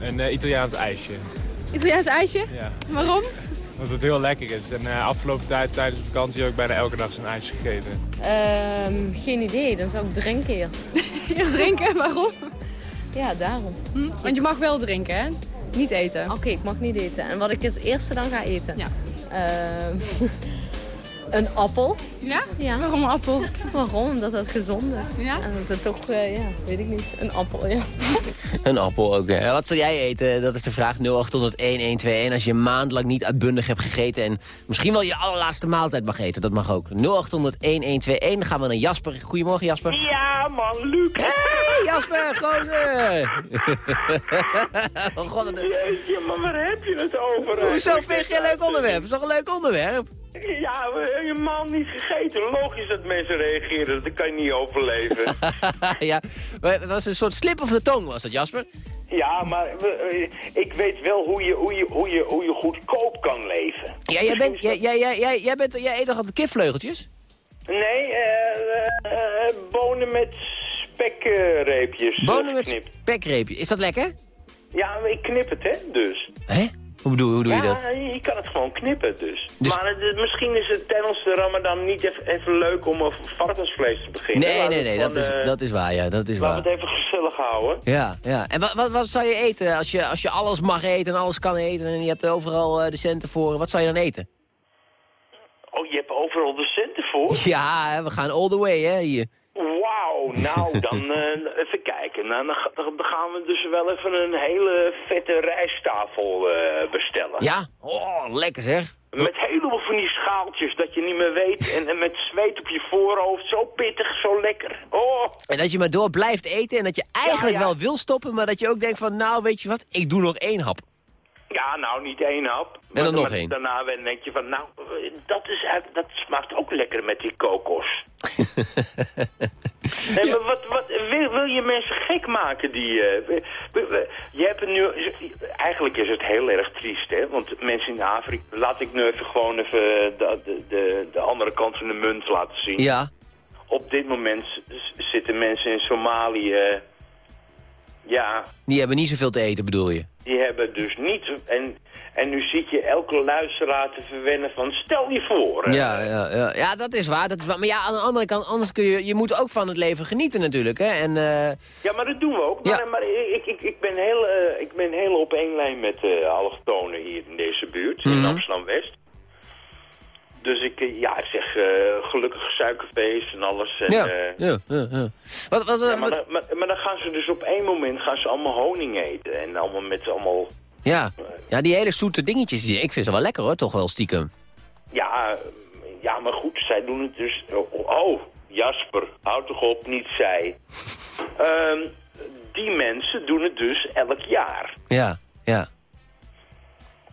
een eh, Italiaans ijsje. Italiaans ijsje? Ja. Waarom? Omdat het heel lekker is. En eh, afgelopen tijd tijdens de vakantie heb ik bijna elke dag zo'n ijsje gegeten. Ehm, geen idee, dan zou ik drinken eerst. eerst drinken, waarom? Ja, daarom. Hm? Want je mag wel drinken, hè? Niet eten. Oké, ik mag niet eten. En wat ik het eerste dan ga eten? Ja. Ehm, een appel. Ja? Ja. Waarom een appel? Waarom? Omdat het gezond is. Ja? En dat is het toch, eh, ja, weet ik niet. Een appel, ja. Een appel ook. hè. Wat zou jij eten? Dat is de vraag 0800-1121. Als je een maand lang niet uitbundig hebt gegeten... en misschien wel je allerlaatste maaltijd mag eten. Dat mag ook. 0800-1121. Dan gaan we naar Jasper. Goedemorgen, Jasper. Ja, man, Luc. Hey, Jasper, gozer. oh, God, Jeetje, maar waar heb je het over? Hoezo vind je een leuk onderwerp? is toch een leuk onderwerp? Ja, man niet gegeten. Logisch dat mensen reageren, dat kan je niet overleven. ja, het was een soort slip of de tong was dat, Jasper? ja, maar eh, ik weet wel hoe je, hoe, je, hoe, je, hoe je goedkoop kan leven. Ja, jij, bent, jij, jij, jij, jij, bent, jij eet toch altijd kipvleugeltjes? Nee, eh, eh, bonen met spekreepjes. Bonen met geknipt. spekreepje. Is dat lekker? Ja, ik knip het, hè, dus. Hè? Hoe, bedoel, hoe doe je dat? ja, je kan het gewoon knippen, dus. Dus- Maar het- misschien is het tijdens de ramadan niet even, even leuk om over varkensvlees te beginnen. Nee, nee, nee, dat is, eh, dat is waar, ja, dat is Laten we waar. het even gezellig houden. Ja, ja. En wat, wat, wat zou je eten als je, als je alles mag eten en alles kan eten en je hebt overal eh, de centen voor? Wat zou je dan eten? Oh, je hebt overal de centen voor? Ja, we gaan all the way, hè, hier. Wauw, nou, dan eh, even kijken. Nou, dan, ga- dan gaan we dus wel even een hele vette rijsttafel eh, bestellen. Ja? Oh, lekker zeg. Met helemaal van die schaaltjes dat je niet meer weet. En, en met zweet op je voorhoofd. Zo pittig, zo lekker. Oh, En dat je maar door blijft eten en dat je eigenlijk Ja, ja. wel wil stoppen, maar dat je ook denkt van, nou, weet je wat, ik doe nog één hap. Ja, nou, niet één hap. En dan nog één. Daarna denk je van, nou, eh, dat, is, dat smaakt ook lekker met die kokos. Nee, maar wat, wat, wil, wil je mensen gek maken die... eh, we- je hebt nu... Eigenlijk is het heel erg triest, hè. Want mensen in Afrika... Laat ik nu even gewoon even de, de, de, de andere kant van de munt laten zien. Ja. Op dit moment zitten mensen in Somalië... Ja, Die hebben niet zoveel te eten, bedoel je? die hebben dus niet... En, en nu zit je elke luisteraar te verwennen van... Stel je voor... Ja, ja, ja. ja, dat is waar. Dat is waar. Maar ja, aan de andere kant, anders kun je, je moet ook van het leven genieten natuurlijk. Hè? En, eh, Ja, maar dat doen we ook. Maar, Ja. maar ik, ik, ik, ben heel, eh, ik ben heel op één lijn met eh allochtonen hier in deze buurt, in Mhm. Amsterdam-West. Dus ik, eh, ja, zeg eh, gelukkig suikerfeest en alles. En, ja, eh, ja, ja, ja. Wat, wat, ja, wat- maar, dan, maar, maar dan gaan ze dus op één moment gaan ze allemaal honing eten. En allemaal met allemaal... ja. ja, die hele zoete dingetjes, die, ik vind ze wel lekker hoor, toch wel stiekem. Ja, ja, maar goed, zij doen het dus... Oh, oh, Jasper, houd toch op, niet zij. Ehm, die mensen doen het dus elk jaar. Ja, ja.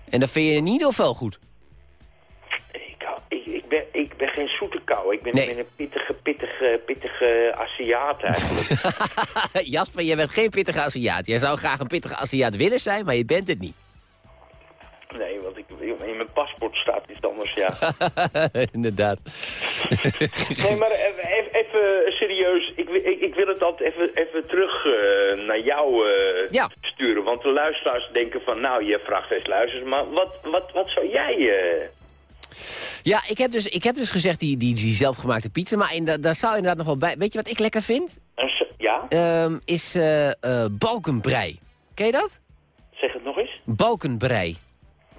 En dat vind je niet of wel goed? Ben, ik ben geen zoete kou. Ik ben, Nee. ik ben een pittige, pittige, pittige Aziat eigenlijk. Jasper, jij bent geen pittige Aziat. Jij zou graag een pittige Aziat willen zijn, maar je bent het niet. nee, want ik, in mijn paspoort staat iets anders, ja. Inderdaad. Nee, maar even, even- serieus. Ik, ik, ik wil het altijd even, even terug eh, naar jou eh, Ja. sturen. Want de luisteraars denken van, nou, je vraagt steeds luisters. Maar wat, wat, wat zou jij... eh, Ja, ik heb dus, ik heb dus gezegd die, die, die zelfgemaakte pizza, maar in, daar zou inderdaad nog wel bij... Weet je wat ik lekker vind? ja? Ehm, is eh eh, balkenbrei. Ken je dat? Zeg het nog eens. Balkenbrei.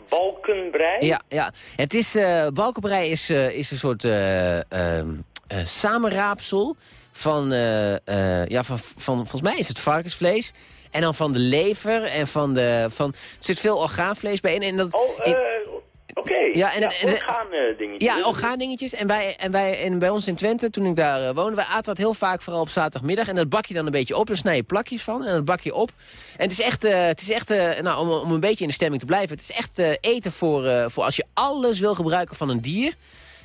Balkenbrei? Ja, ja. Het is, eh balkenbrei is, is een soort eh, ehm, eh, samenraapsel van, ja, van, van, volgens mij is het varkensvlees. En dan van de lever en van de, van, er zit veel orgaanvlees bij in. En dat, Oh, eh, oké. Ja, en- ja, en- orgaan, eh, dingetjes. ja, orgaandingetjes. En, wij, en, wij, en bij ons in Twente, toen ik daar uh, woonde, wij aten dat heel vaak vooral op zaterdagmiddag. En dat bak je dan een beetje op, daar snij je plakjes van en dat bak je op. En het is echt, uh, het is echt nou, om, om een beetje in de stemming te blijven, het is echt eten voor, voor als je alles wil gebruiken van een dier.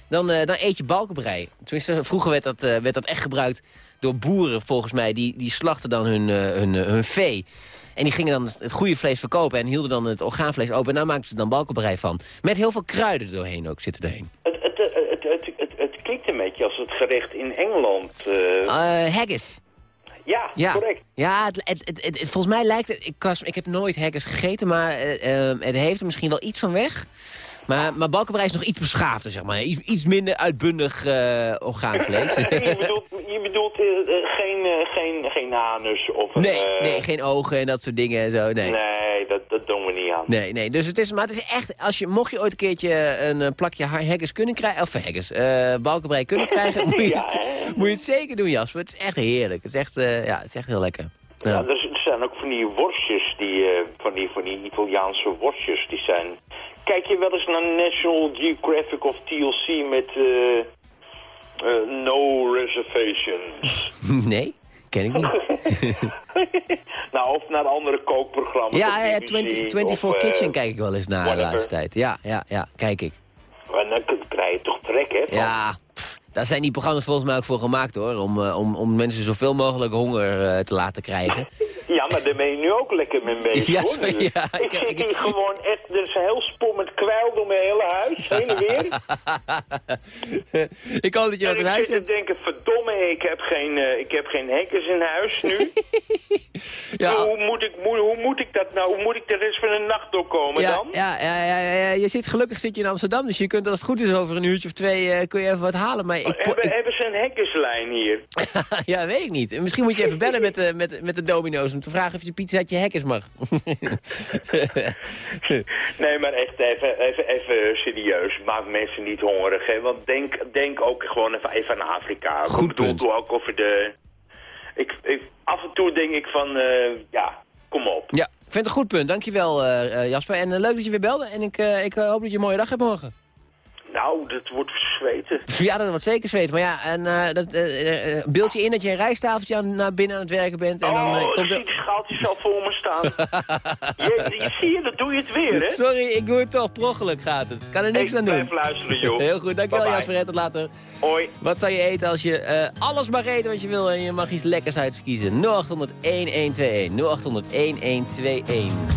Dan, dan eet je balkenbrei. Tenminste, vroeger werd dat, werd dat echt gebruikt door boeren volgens mij. Die, die slachten dan hun, hun, hun vee. En die gingen dan het goede vlees verkopen en hielden dan het orgaanvlees open. En daar maakten ze dan balkenbrei van. Met heel veel kruiden doorheen ook zitten erheen. Het, het, het, het, het, het, klinkt een beetje als het gerecht in Engeland. Uh... Haggis. Ja, Ja, correct. ja het, het, volgens mij lijkt het... Ik, ik heb nooit haggis gegeten, maar eh, eh, het heeft er misschien wel iets van weg. Maar, maar balkenbrei is nog iets beschaafder, zeg maar. Iets, iets minder uitbundig eh orgaanvlees. je bedoelt, je bedoelt eh, geen, eh, geen, geen anus of nee, nee, geen ogen en dat soort dingen en zo. Nee. Nee, dat, dat doen we niet aan. Nee, nee, dus het is, maar het is echt, als je, mocht je ooit een keertje een plakje ha- haggis kunnen krijgen, of haggis, balkenbrei kunnen krijgen, moet, je het, moet je het zeker doen, Jasper. Het is echt heerlijk. Het is echt, ja, het is echt heel lekker. Ja, Ja. er, er zijn ook van die worstjes, die, van, die, van die Italiaanse worstjes, die zijn... Kijk je wel eens naar National Geographic of TLC met eh, eh, No Reservations? Nee, ken ik niet. nou, of naar andere kookprogramma's. Ja, ja, ja, BBC 20, of, 24 eh, Kitchen kijk ik wel eens naar de laatste tijd. Ja, ja, ja, kijk ik. En dan krijg je toch trek, hè? van- Ja, daar zijn die programma's volgens mij ook voor gemaakt hoor. Om, eh, om, om mensen zoveel mogelijk honger eh, te laten krijgen. Ja, maar daar ben je nu ook lekker mee bezig, Ja, hoor. Dus ja, ik zit hier gewoon echt... Er is een heel spoor met kwijl door mijn hele huis, heen en weer. ik hoop dat je en in ik huis zit hebt. te denken, verdomme, ik heb geen, eh, ik heb geen hekkers in huis nu. Ja. hoe, moet ik, hoe, hoe moet ik dat nou? Hoe moet ik de rest van de nacht doorkomen Ja, dan? ja, ja, ja, je zit, gelukkig zit je in Amsterdam, dus je kunt als het goed is over een uurtje of twee kun je even wat halen. Maar ik, Hebben, ik- hebben ze een hekkerslijn hier? ja, weet ik niet. Misschien moet je even bellen met de, met, met de domino's om te vragen of je pizza uit je hackers mag. Nee, maar echt even, even, even serieus. Maak mensen niet hongerig, hè. Want denk, denk ook gewoon even, even aan Afrika. Goed ik bedoel punt. toch ook over de... Ik, ik, af en toe denk ik van, eh, ja, kom op. ja, ik vind het een goed punt. Dankjewel uh, Jasper. En uh, leuk dat je weer belde. En ik, ik hoop dat je een mooie dag hebt morgen. Nou, dat wordt zweten. Ja, dat wordt zeker zweten. Maar ja, en, uh, dat, uh, beeld je in dat je een rijstafeltje aan, naar binnen aan het werken bent. En dan, oh, uh, komt zie die schaaltjes al voor me staan. je, je, zie je, dat doe je het weer, hè? Sorry, ik doe het toch. Prochelijk gaat het. Kan er niks ik aan doen. blijf luisteren, joh. Heel goed, dankjewel Bye-bye. Jasper. Tot later. Hoi. Wat zou je eten als je uh, alles mag eten wat je wil en je mag iets lekkers uitkiezen? 0800 1121.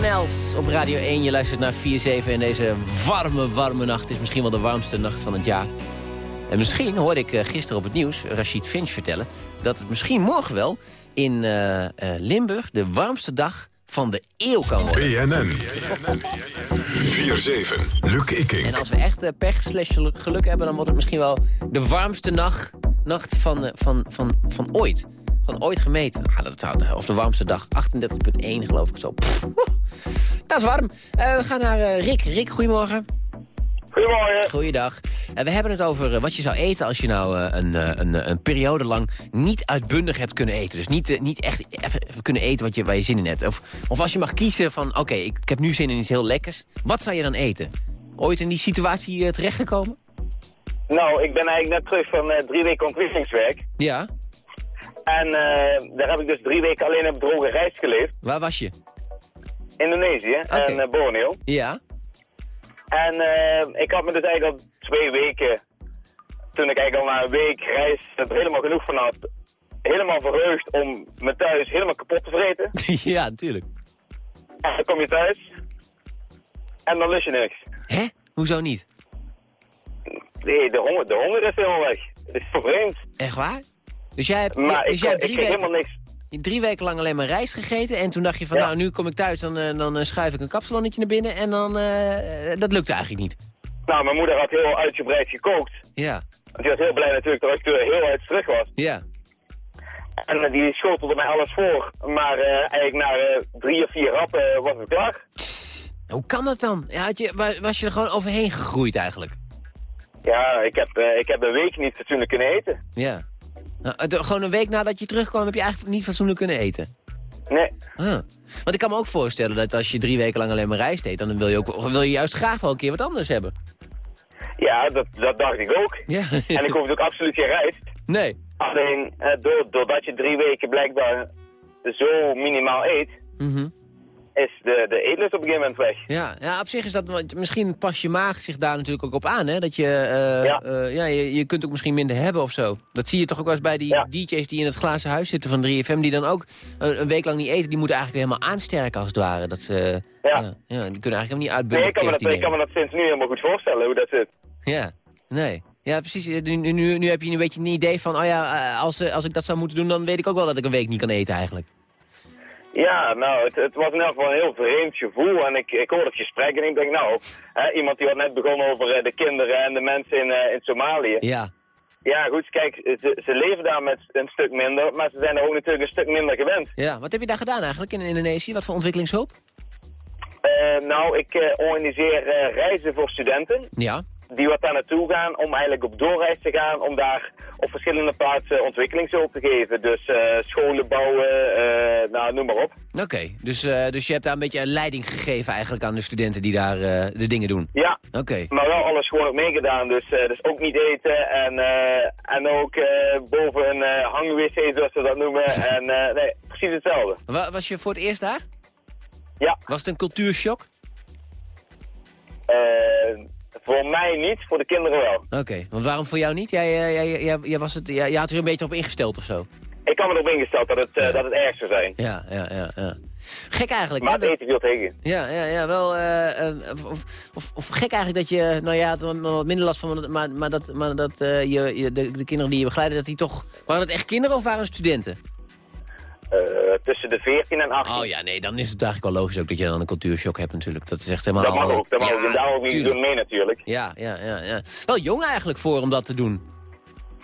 Canals op Radio 1. Je luistert naar 4-7 in deze warme, warme nacht. Het is misschien wel de warmste nacht van het jaar. En misschien hoorde ik eh, gisteren op het nieuws Rashid Finch vertellen... dat het misschien morgen wel in eh, eh, Limburg de warmste dag van de eeuw kan worden. BNN. 4-7. Luc Ikink. En als we echt eh, pech slash geluk hebben... dan wordt het misschien wel de warmste nacht, nacht van, van, van, van ooit. Van ooit gemeten. Ah, dat zou, of de warmste dag. 38,1 geloof ik zo. Pff, dat is warm. Eh, we gaan naar eh, Rick. Rick, goedemorgen. Goedemorgen. Goeiedag. Eh, we hebben het over wat je zou eten als je nou een, een, een periode lang niet uitbundig hebt kunnen eten. Dus niet, niet echt kunnen eten wat je, waar je zin in hebt. Of, of als je mag kiezen van, oké, ik, ik heb nu zin in iets heel lekkers. Wat zou je dan eten? Ooit in die situatie terechtgekomen? Nou, ik ben eigenlijk net terug van drie weken ontwikkelingswerk. Ja. En eh, daar heb ik dus drie weken alleen op droge rijst geleefd. Waar was je? Indonesië en eh, Borneo. Ja. En eh, ik had me dus eigenlijk al twee weken, toen ik eigenlijk al na een week reis er helemaal genoeg van had, helemaal verheugd om me thuis helemaal kapot te vreten. ja, natuurlijk. En dan kom je thuis en dan lust je niks. Hè? Hoezo niet? Nee, de honger, de honger is helemaal weg. Het is zo vreemd. Echt waar? Dus jij hebt, Maar dus ik, jij hebt ik drie, kreeg weken, helemaal niks. drie weken lang alleen maar rijst gegeten. En toen dacht je van, nou, nu kom ik thuis, dan, eh, dan eh, schuif ik een kapsalonnetje naar binnen. En dan, eh, dat lukte eigenlijk niet. Nou, mijn moeder had heel uitgebreid gekookt. Ja. Want die was heel blij natuurlijk dat ik er heel uit terug was. Ja. En die schotelde mij alles voor. Maar eigenlijk na drie of vier rappen was het klaar. Hoe kan dat dan? Ja, had je, wa- was je er gewoon overheen gegroeid eigenlijk? Ja, ik heb, ik heb een week niet fatsoenlijk kunnen eten. Ja. Nou, het- gewoon een week nadat je terugkwam heb je eigenlijk niet fatsoenlijk kunnen eten? Nee. Ah. Want ik kan me ook voorstellen dat als je drie weken lang alleen maar rijst eet... dan wil je, ook, wil je juist graag wel een keer wat anders hebben. Ja, dat, dat dacht ik ook. Ja. En ik hoefde ook absoluut geen rijst. Nee. Alleen, eh, door, doordat je drie weken blijkbaar zo minimaal eet, Mhm. Is de, de eetlust op een gegeven moment weg. Ja, ja, op zich is dat... want Misschien past je maag zich daar natuurlijk ook op aan, hè? Dat je... eh, Ja. eh, ja je, je kunt ook misschien minder hebben of zo. Dat zie je toch ook wel eens bij die DJ's die in het glazen huis zitten van 3FM... die dan ook een, een week lang niet eten. Die moeten eigenlijk helemaal aansterken als het ware. Dat ze, ja. ja, die kunnen eigenlijk helemaal niet Nee, uitbundig ik kan, me dat, ik kerstdiner. kan me dat sinds nu helemaal goed voorstellen hoe dat zit. Ja, nee. Ja, precies. Nu, nu, heb je een beetje een idee van... oh ja, eh, als, eh, als ik dat zou moeten doen... dan weet ik ook wel dat ik een week niet kan eten eigenlijk. Ja, nou, het, het was in elk geval een heel vreemd gevoel. En ik, ik hoorde het gesprek en ik denk, nou, hè, iemand die had net begonnen over eh, de kinderen en de mensen in, eh, in Somalië. Ja. Ja, goed, kijk, ze, ze leven daar met een stuk minder, maar ze zijn er ook natuurlijk een stuk minder gewend. Ja, wat heb je daar gedaan eigenlijk in Indonesië? Wat voor ontwikkelingshulp? Eh, nou, ik organiseer reizen voor studenten. Ja. Die wat daar naartoe gaan om eigenlijk op doorreis te gaan, om daar op verschillende plaatsen ontwikkelingshulp te geven. Dus eh, scholen bouwen, eh, nou, noem maar op. Oké, dus, eh, dus je hebt daar een beetje een leiding gegeven eigenlijk aan de studenten die daar de dingen doen? Ja, Oké. maar wel alles gewoon ook meegedaan. Dus, dus ook niet eten en, en ook boven een hangwc, zoals ze dat noemen. en nee, precies hetzelfde. Wa- was je voor het eerst daar? Ja. Was het een cultuurshock? Eh, voor mij niet, voor de kinderen wel. Oké, want waarom voor jou niet? Jij, eh, jij, jij, jij, was het, jij, jij had er een beetje op ingesteld of zo? Ik kan me erop ingesteld dat het, eh, dat het erg zou zijn. Ja, ja, ja. ja. Gek eigenlijk, Maar dat- eten tegen. Ja, ja, ja, wel. eh, of, of, of, gek eigenlijk dat je, nou ja, wat minder last van, maar, maar dat, maar dat je, je, de, de kinderen die je begeleidde, dat die toch... Waren het echt kinderen of waren het studenten? Eh, tussen de 14 en 18. Oh ja, nee, dan is het eigenlijk wel logisch ook dat je dan een cultuurshock hebt natuurlijk. Dat is echt helemaal... Dat mag ook, dat mag ook. En daar ook niet tuurlijk. doen mee natuurlijk. Ja, ja, ja, ja. Wel jong eigenlijk voor om dat te doen.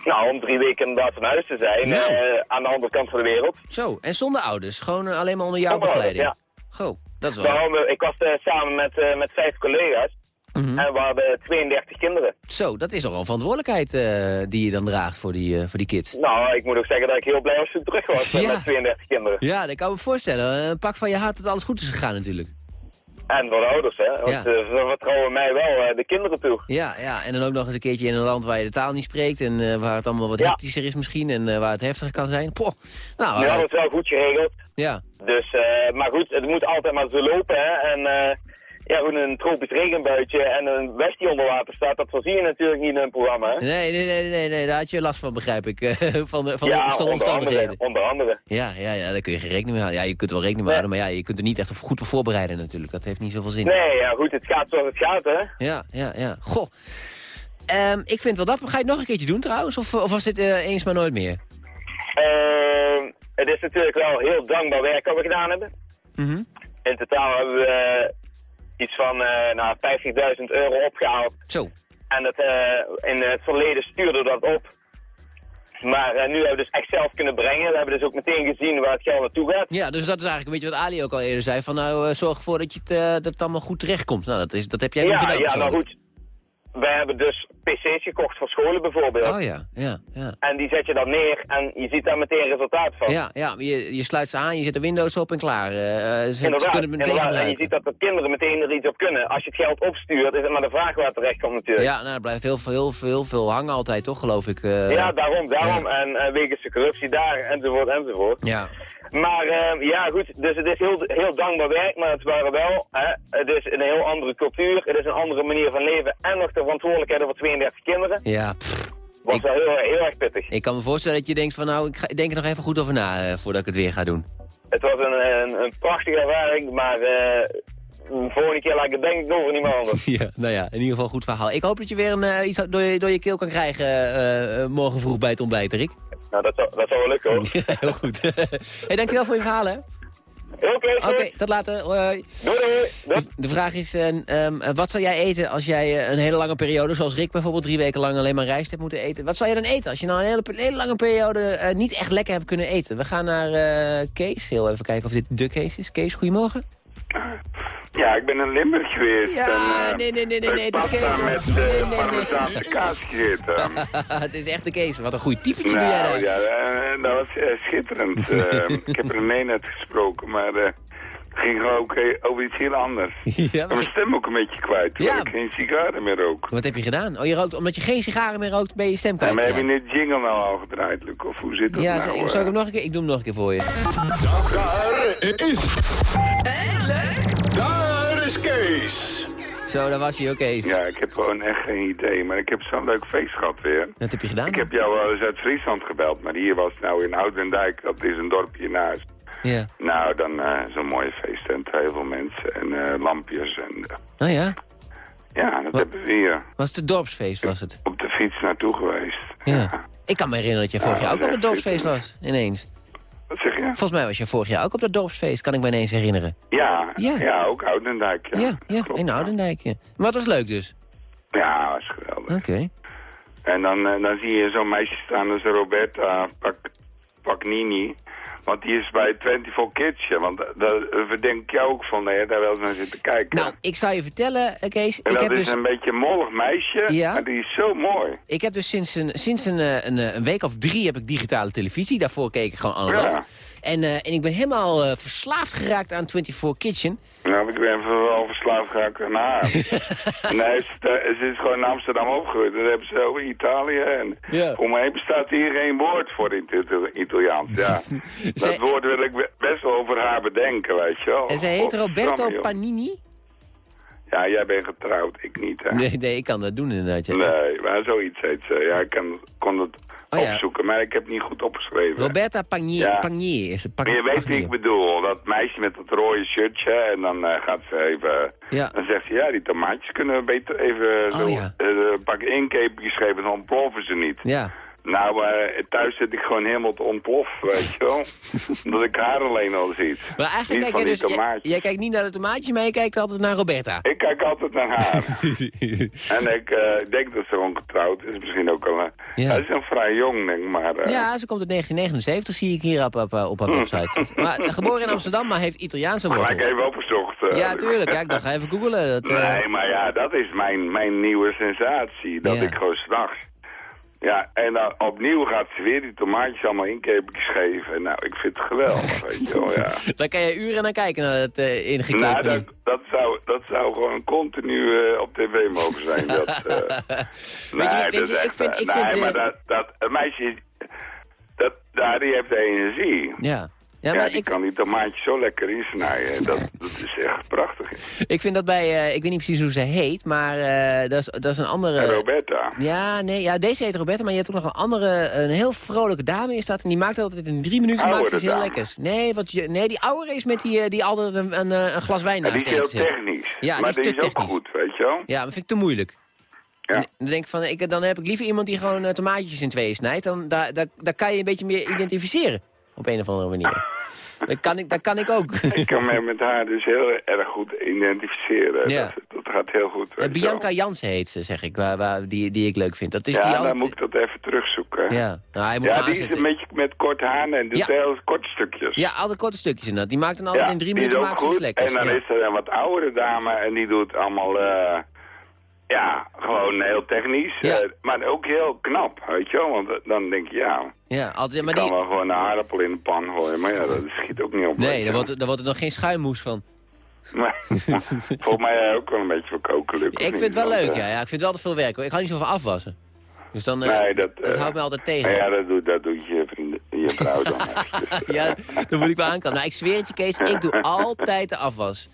Nou, om drie weken inderdaad van huis te zijn, Nou. eh, aan de andere kant van de wereld. Zo, en zonder ouders. Gewoon eh, alleen maar onder jouw ouders, begeleiding. Goh, dat is wel... Daarom, ik was samen met, met vijf collega's Mhm. en we hadden 32 kinderen. Zo, dat is al een verantwoordelijkheid eh, die je dan draagt voor die, eh, voor die kids. Nou, ik moet ook zeggen dat ik heel blij was toen ik terug was Ja. met 32 kinderen. Ja, dat kan ik me voorstellen. Een pak van je hart dat alles goed is gegaan natuurlijk. En voor de ouders, hè. Want Ja. eh, ze vertrouwen mij wel de kinderen toe. Ja, ja, en dan ook nog eens een keertje in een land waar je de taal niet spreekt... en waar het allemaal wat Ja. hectischer is misschien en waar het heftiger kan zijn. Poh. Nou, eh, hadden we het wel goed geregeld. ja. Dus, maar goed, het moet altijd maar zo lopen, hè. En ja, een tropisch regenbuitje en een west die onder water staat, dat voorzie je natuurlijk niet in een programma. Hè? Nee, nee, nee, nee, nee, daar had je last van, begrijp ik. eh, van de, van de ja, omsta- onder omstandigheden. andere, onder andere. Ja, ja, ja, daar kun je geen rekening mee houden. Ja, je kunt wel rekening mee houden, maar ja, je kunt er niet echt op goed op voorbereiden natuurlijk. Dat heeft niet zoveel zin. Nee, ja goed, het gaat zoals het gaat, hè. Ja, ja, ja. Goh. Ehm, ik vind wel dat. Ga je het nog een keertje doen trouwens? Of, of was dit eh, eens maar nooit meer? Ehm, het is natuurlijk wel heel dankbaar werk wat we gedaan hebben. Mhm. In totaal hebben we iets van eh nou, 50.000 euro opgehaald. Zo. En dat, eh, in het verleden stuurde dat op. Maar eh, nu hebben we dus echt zelf kunnen brengen. We hebben dus ook meteen gezien waar het geld naartoe gaat. Ja, dus dat is eigenlijk een beetje wat Ali ook al eerder zei. Van nou, zorg ervoor dat, je het, dat het allemaal goed terechtkomt. Nou, dat, is, dat heb jij ja, gedaan. ja, nou persoonlijk. goed. Wij hebben dus pc's gekocht voor scholen bijvoorbeeld. Oh ja, ja, ja. En die zet je dan neer en je ziet daar meteen resultaat van. Ja, ja je, je sluit ze aan, je zet de Windows op en klaar. Eh, ze, Inderdaad, kunnen het meteen inderdaad. En je ziet dat de kinderen meteen er iets op kunnen. Als je het geld opstuurt, is het maar de vraag waar het terecht komt natuurlijk. Ja, nou, er blijft heel veel, heel, veel, heel veel hangen altijd, toch, geloof ik. eh. Ja, daarom, daarom. En eh, wegens de corruptie daar, enzovoort, enzovoort. Ja. Maar eh, ja, goed, dus het is heel, heel dankbaar werk, maar het waren wel, hè, het is een heel andere cultuur, het is een andere manier van leven en nog de verantwoordelijkheid over 32 kinderen. Ja, pff, Was wel heel, heel erg pittig. ik kan me voorstellen dat je denkt van nou, ik, ga, ik denk er nog even goed over na eh, voordat ik het weer ga doen. Het was een, een, een prachtige ervaring, maar de volgende keer laat ik het denk ik over niemand anders. Ja, nou ja, in ieder geval een goed verhaal. Ik hoop dat je weer een, eh, iets door je, door je keel kan krijgen morgen vroeg bij het ontbijt, Rick. Nou, dat zou, dat wel lukken hoor. Ja, heel goed. hey, dankjewel voor je verhaal, hè. Oké, Oké, tot later. Hoi. Doei, doei. De vraag is, eh, ehm, wat zou jij eten als jij eh, een hele lange periode, zoals Rick bijvoorbeeld, drie weken lang alleen maar rijst hebt moeten eten? Wat zou je dan eten als je nou een hele, hele lange periode eh, niet echt lekker hebt kunnen eten? We gaan naar eh, Kees. Heel even kijken of dit de Kees is. Kees, goedemorgen. Ja, ik ben in Limburg geweest. Ja, en, eh, nee, nee, nee, nee, nee, het is Kees. met eh, nee, nee. parmezaanse kaas gegeten. het is echt de Kees. Wat een goed typetje doe jij nou daar. ja, eh, dat was eh, schitterend. Eh, ik heb René net gesproken, maar eh, ging gewoon ook eh, over iets heel anders. Ja, ben mijn stem ook een beetje kwijt, terwijl Ja. ik geen sigaren meer rook. Wat heb je gedaan? Oh, je rookt, omdat je geen sigaren meer rookt, ben je je stem Ja, kwijt. maar heb je dit jingle nou al gedraaid, Luc? Of hoe zit dat Ja, nou? zal, eh? zal ik hem nog een keer? Ik doe hem nog een keer voor je. Daar is... Daar is Kees. Zo, daar was hij, oké. Ja, ik heb gewoon echt geen idee, maar ik heb zo'n leuk feest gehad weer. Wat heb je gedaan? Ik heb jou wel eens uit Friesland gebeld, maar hier was het nou in Oudendijk, dat is een dorpje naast. Ja. Nou, dan eh, zo'n mooie feesttent, heel veel mensen en eh, lampjes. En, eh, Oh ja? ja, dat hebben we hier Was het dorpsfeest, was het? op de fiets naartoe geweest. Ja. Ik kan me herinneren dat jij vorig Ja, jaar ook op het dorpsfeest was, ineens. Wat zeg je? Volgens mij was je vorig jaar ook op dat dorpsfeest, kan ik me ineens herinneren. Ja, Ja. ja. ook Oudendijk. Ja, Ja, ja, in Oudendijkje. Maar het was leuk dus. ja was geweldig. Oké. En dan, dan zie je zo'n meisje staan, is Roberta Pac Pagnini. Want die is bij 24 Kids, ja, want daar verdenk jou ook van, je daar wel eens naar zit te kijken. Nou, ik zou je vertellen, eh, Kees, en ik dat heb is dus... een beetje een mollig meisje, Ja? maar die is zo mooi. Ik heb dus sinds een, sinds een, eh, een, eh, een week of drie heb ik digitale televisie. Daarvoor keek ik gewoon analog. Ja. En, eh, en ik ben helemaal eh, verslaafd geraakt aan 24 Kitchen. Nou, ik ben vooral verslaafd geraakt aan haar. nee, ze, ze is gewoon in Amsterdam opgegroeid. Dat hebben ze over Italië. En Ja. voor mij bestaat hier geen woord voor in het Ita- Italiaans. Ja. Zij- Dat woord wil ik be- best wel over haar bedenken, weet je wel. En zij heet Godverdamme, Roberto. Panini. Ja, jij bent getrouwd, ik niet, hè? Nee, nee, ik kan dat doen inderdaad. ja. Nee, maar zoiets heet ze. Ja, ik kan, kon het Oh ja. opzoeken, maar ik heb het niet goed opgeschreven. Roberta Pagnier, Ja. Pagnier is het. Je weet wie ik bedoel, dat meisje met dat rode shirtje en dan eh, gaat ze even... Ja. Dan zegt ze, ja, die tomaatjes kunnen we beter even Oh, zo ja. een pak inkeepjes geven, dan ontploffen ze niet. Ja. Nou, eh, thuis zit ik gewoon helemaal te ontploffen, weet je wel. Omdat ik haar alleen al ziet. Maar eigenlijk niet kijk jij dus... Jij, kijkt niet naar de tomaatjes, maar je kijkt altijd naar Roberta. Ik kijk altijd naar haar. en ik eh, denk dat ze gewoon getrouwd is. Misschien ook al... Ja. Hij is nog vrij jong, denk ik, maar... eh, Ja, ze komt uit 1979, zie ik hier op, op, op haar website. Maar geboren in Amsterdam, maar heeft Italiaanse wortels. even opgezocht. Ja, tuurlijk. Ja, ik dacht, ga even. Dat, eh, Nee, maar ja, dat is mijn, mijn nieuwe sensatie. Dat Ja. ik gewoon s'nachts... Ja, en dan opnieuw gaat ze weer die tomaatjes allemaal inkepjes geven. Nou, ik vind het geweldig, weet je wel, ja. Dan kan je uren naar kijken naar het uh, ingekleed Nou, dat, dat, zou, dat zou gewoon continu eh, op tv mogen zijn. Dat, eh, nee, je- weet dat is je, ik echt, vind- eh, ik nee, vind, maar eh, dat, dat, een meisje, dat, daar, die heeft energie. Ja. Ja, Ja, maar ik- kan die tomaatjes zo lekker insnijden. Dat, dat is echt prachtig. Ik vind dat bij, eh, ik weet niet precies hoe ze heet, maar eh, dat, is, dat is een andere... Roberta. Ja, nee, ja, deze heet Roberta, maar je hebt ook nog een andere, een heel vrolijke dame is dat. En die maakt altijd in drie minuten maakt iets heel dame. lekkers. Nee, wat je, nee die oudere is met die, eh, die altijd een, een, een glas wijn Ja, naast die is heel technisch. Ja, maar die is die is ook technisch. goed, weet je wel. Ja, dat vind ik te moeilijk. Ja. En Dan denk ik van, ik, dan heb ik liever iemand die gewoon tomaatjes in tweeën snijdt. Dan, daar, daar, daar kan je een beetje meer identificeren. Op een of andere manier. dat, kan ik, dat kan ik ook. Ik kan me met haar dus heel erg goed identificeren. Ja. Dat, dat gaat heel goed. Bianca Jansen heet ze, zeg ik, waar, waar, die, die ik leuk vind. Dat is die ja, altijd... dan moet ik dat even terugzoeken. Ja, nou, hij moet ja die is een beetje met kort haar en doet heel korte stukjes. Ja, altijd korte stukjes inderdaad. Die maakt dan altijd in drie minuten maakt ze lekkers. En dan is er een wat oudere dame en die doet allemaal, eh, ja, gewoon heel technisch. Ja. eh, maar ook heel knap, weet je wel. Want eh, dan denk je, ja, Ja, altijd, je maar kan die... wel gewoon een aardappel in de pan gooien. Maar ja, dat schiet ook niet op. Nee, daar wordt, daar wordt er nog geen schuimmoes van. Maar, volgens mij ook wel een beetje voor koken lukt. Ik vind het wel leuk, ja. ja. Ik vind het wel te veel werk, hoor. Ik hou niet zo van afwassen. Dus dan, eh, Nee, dat, dat eh, houdt me altijd tegen. Ja, dat doet, dat doet je, vriend, je vrouw dan. ja, dan moet ik wel aankomen. Nou, ik zweer het je, Kees, ik doe altijd de afwas.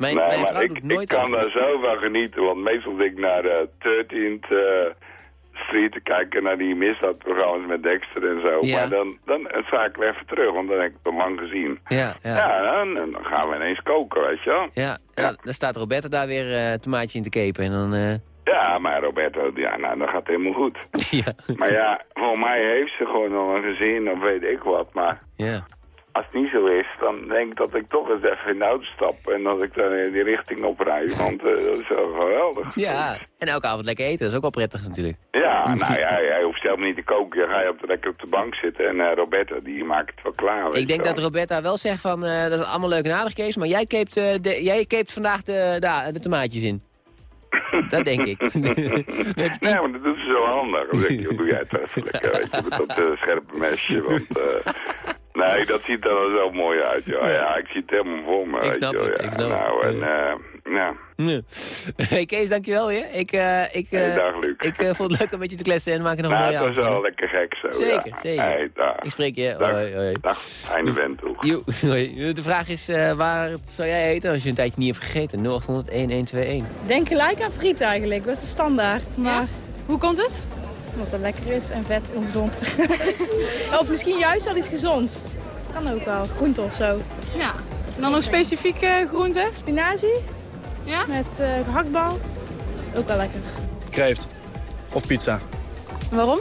Mijn, nee, mijn vrouw ik, doet nooit ik kan daar zo van genieten, want meestal zit ik naar de 13th eh, Street te kijken naar die misdaadprogramma's met Dexter en zo. Ja. Maar dan, dan sta ik weer even terug, want dan heb ik het lang gezien. Ja, ja. Ja, dan, dan gaan we ineens koken, weet je wel. Ja, ja, dan staat Roberta daar weer eh tomaatje in te kepen. En dan, eh, Ja, maar Roberto, ja, nou, dat gaat helemaal goed. ja, Maar ja, voor mij heeft ze gewoon al een gezin of weet ik wat, maar... ja. Als het niet zo is, dan denk ik dat ik toch eens even in de auto stap en dat ik dan in die richting oprijd, want eh, dat is wel geweldig. Ja, en elke avond lekker eten, dat is ook wel prettig natuurlijk. Ja, nou ja, jij hoeft zelf niet te koken, je gaat op de, lekker op de bank zitten en eh, Roberta die maakt het wel klaar. Ik denk je dat Roberta wel zegt van, eh, dat is allemaal leuk en aardig, Kees, maar jij keept, eh, de, jij keept vandaag de, de, de tomaatjes in. dat denk ik. Nee, maar dat doet ze zo handig. Dan denk je, hoe doe jij het even lekker, weet je, met dat eh, scherpe mesje, want... eh, Nee, dat ziet er wel zo mooi uit, joh. Ja, ik zie het helemaal voor me, Ik snap het, ja. ik snap nou, het. en, eh, ja. Nee. Hey Kees, dankjewel weer. Ik, eh, ik, eh, Hey, dag, Luc. ik eh, vond het leuk om met je te kletsen en maken nog een Nou, mooie het was wel lekker gek zo, Zeker, ja. zeker. Hey, dag. Ik spreek je. Dag. Hoi, hoi. Dag, toe. De vraag is, eh, waar zou jij eten als je een tijdje niet hebt gegeten? 0800 1121. Denk gelijk aan friet eigenlijk, dat is de standaard. Maar hoe komt het? Omdat het lekker is en vet en gezond. of misschien juist wel iets gezonds. Kan ook wel, groente of zo. Ja. En dan nog specifieke groenten? Spinazie Ja? met eh gehaktbal. Ook wel lekker. Kreeft. Of pizza. Waarom?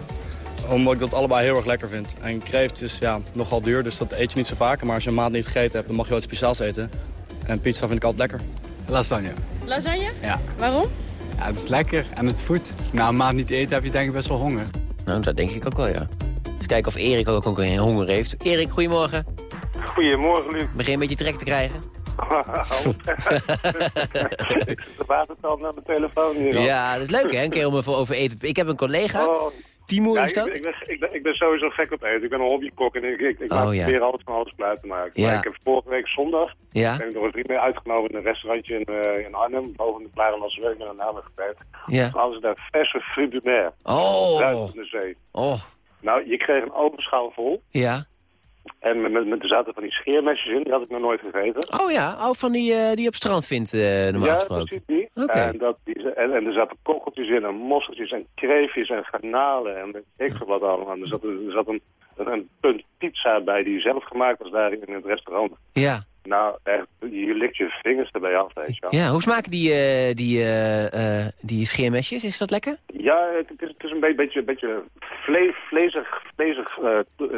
Omdat ik dat allebei heel erg lekker vind. En kreeft is ja, nogal duur, dus dat eet je niet zo vaak. Maar als je een maand niet gegeten hebt, dan mag je wel iets speciaals eten. En pizza vind ik altijd lekker. Lasagne. Lasagne? Ja. Waarom? Ja, het is lekker en het voedt. Na een maand niet eten heb je denk ik best wel honger. Nou, dat denk ik ook wel, ja. Eens kijken of Erik ook, ook een honger heeft. Erik, goedemorgen. Goedemorgen, Luc. Begin een beetje trek te krijgen? ik zit de watertand naar de telefoon hier. Ja, dat is leuk hè, een keer om even over eten te... Ik heb een collega, Timo Ja, is dat? Ik, ik, ben, ik, ben, ik ben sowieso gek op eten. Ik ben een hobbykok en ik, ik, ik Oh, ja. weer alles van alles pluit te maken. Maar ik heb vorige week zondag Ja. ben ik door een vriend mee uitgenomen in een restaurantje in, eh, in Arnhem, boven de Klarenlandse Weg met een naam gebed. Ja. Toen hadden ze daar verse fruit du mer. Oh. Uit de zee. Oh, Nou, je kreeg een overschaal vol. ja. En met, met, er zaten van die scheermesjes in, die had ik nog nooit gegeten. Oh ja, oh, van die, eh, die op het strand vindt, eh, normaal ja, gesproken. precies die. Oké. En, dat, die en, en er zaten kogeltjes in en mosseltjes en kreefjes en garnalen en weet ik veel wat allemaal. En er zat, er zat een, een punt pizza bij die zelf gemaakt was daar in het restaurant. Ja. Nou, echt, je likt je vingers erbij af, weet je wel. Ja, hoe smaken die, eh, die, eh, die scheermesjes? Is dat lekker? Ja, het, is, het is een be- beetje, beetje vle vlezig, vlezig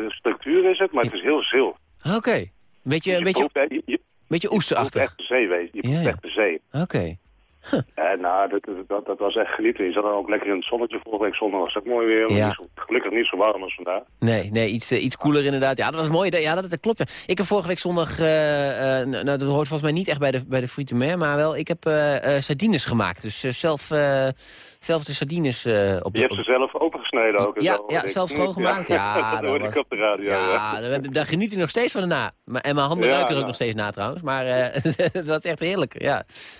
structuur is het, maar het is heel zil. Oké. Beetje, Je een beetje, proeft, hè, je- je- beetje je proeft oesterachtig. echt de zee, weet je. Je Ja, proeft ja. echt de zee. Oké. En nou, dat, dat- was echt genieten. Je zat dan ook lekker in het zonnetje. Vorige week zondag was het mooi weer. Ja. niet zo- gelukkig niet zo warm als vandaag. Nee, nee iets, eh, iets koeler inderdaad. Ja, dat was mooi. Ja, dat, dat klopt. Ja. Ik heb vorige week zondag, eh, eh, nou, dat hoort volgens mij niet echt bij de, bij de frieten meer, maar wel, ik heb eh, eh, sardines gemaakt. Dus eh, zelf, eh, zelf de sardines eh, op Je de... hebt op- ze zelf opengesneden ook. Ja, zo, ja, zelf schoongemaakt. Ja, dat dat hoorde was- ik op de radio. Ja, Ja, daar, daar geniet ik nog steeds van na. Maar- En mijn handen Ja, ruiken er ook nog steeds na trouwens. Maar eh, dat is echt heerlijk. Ja,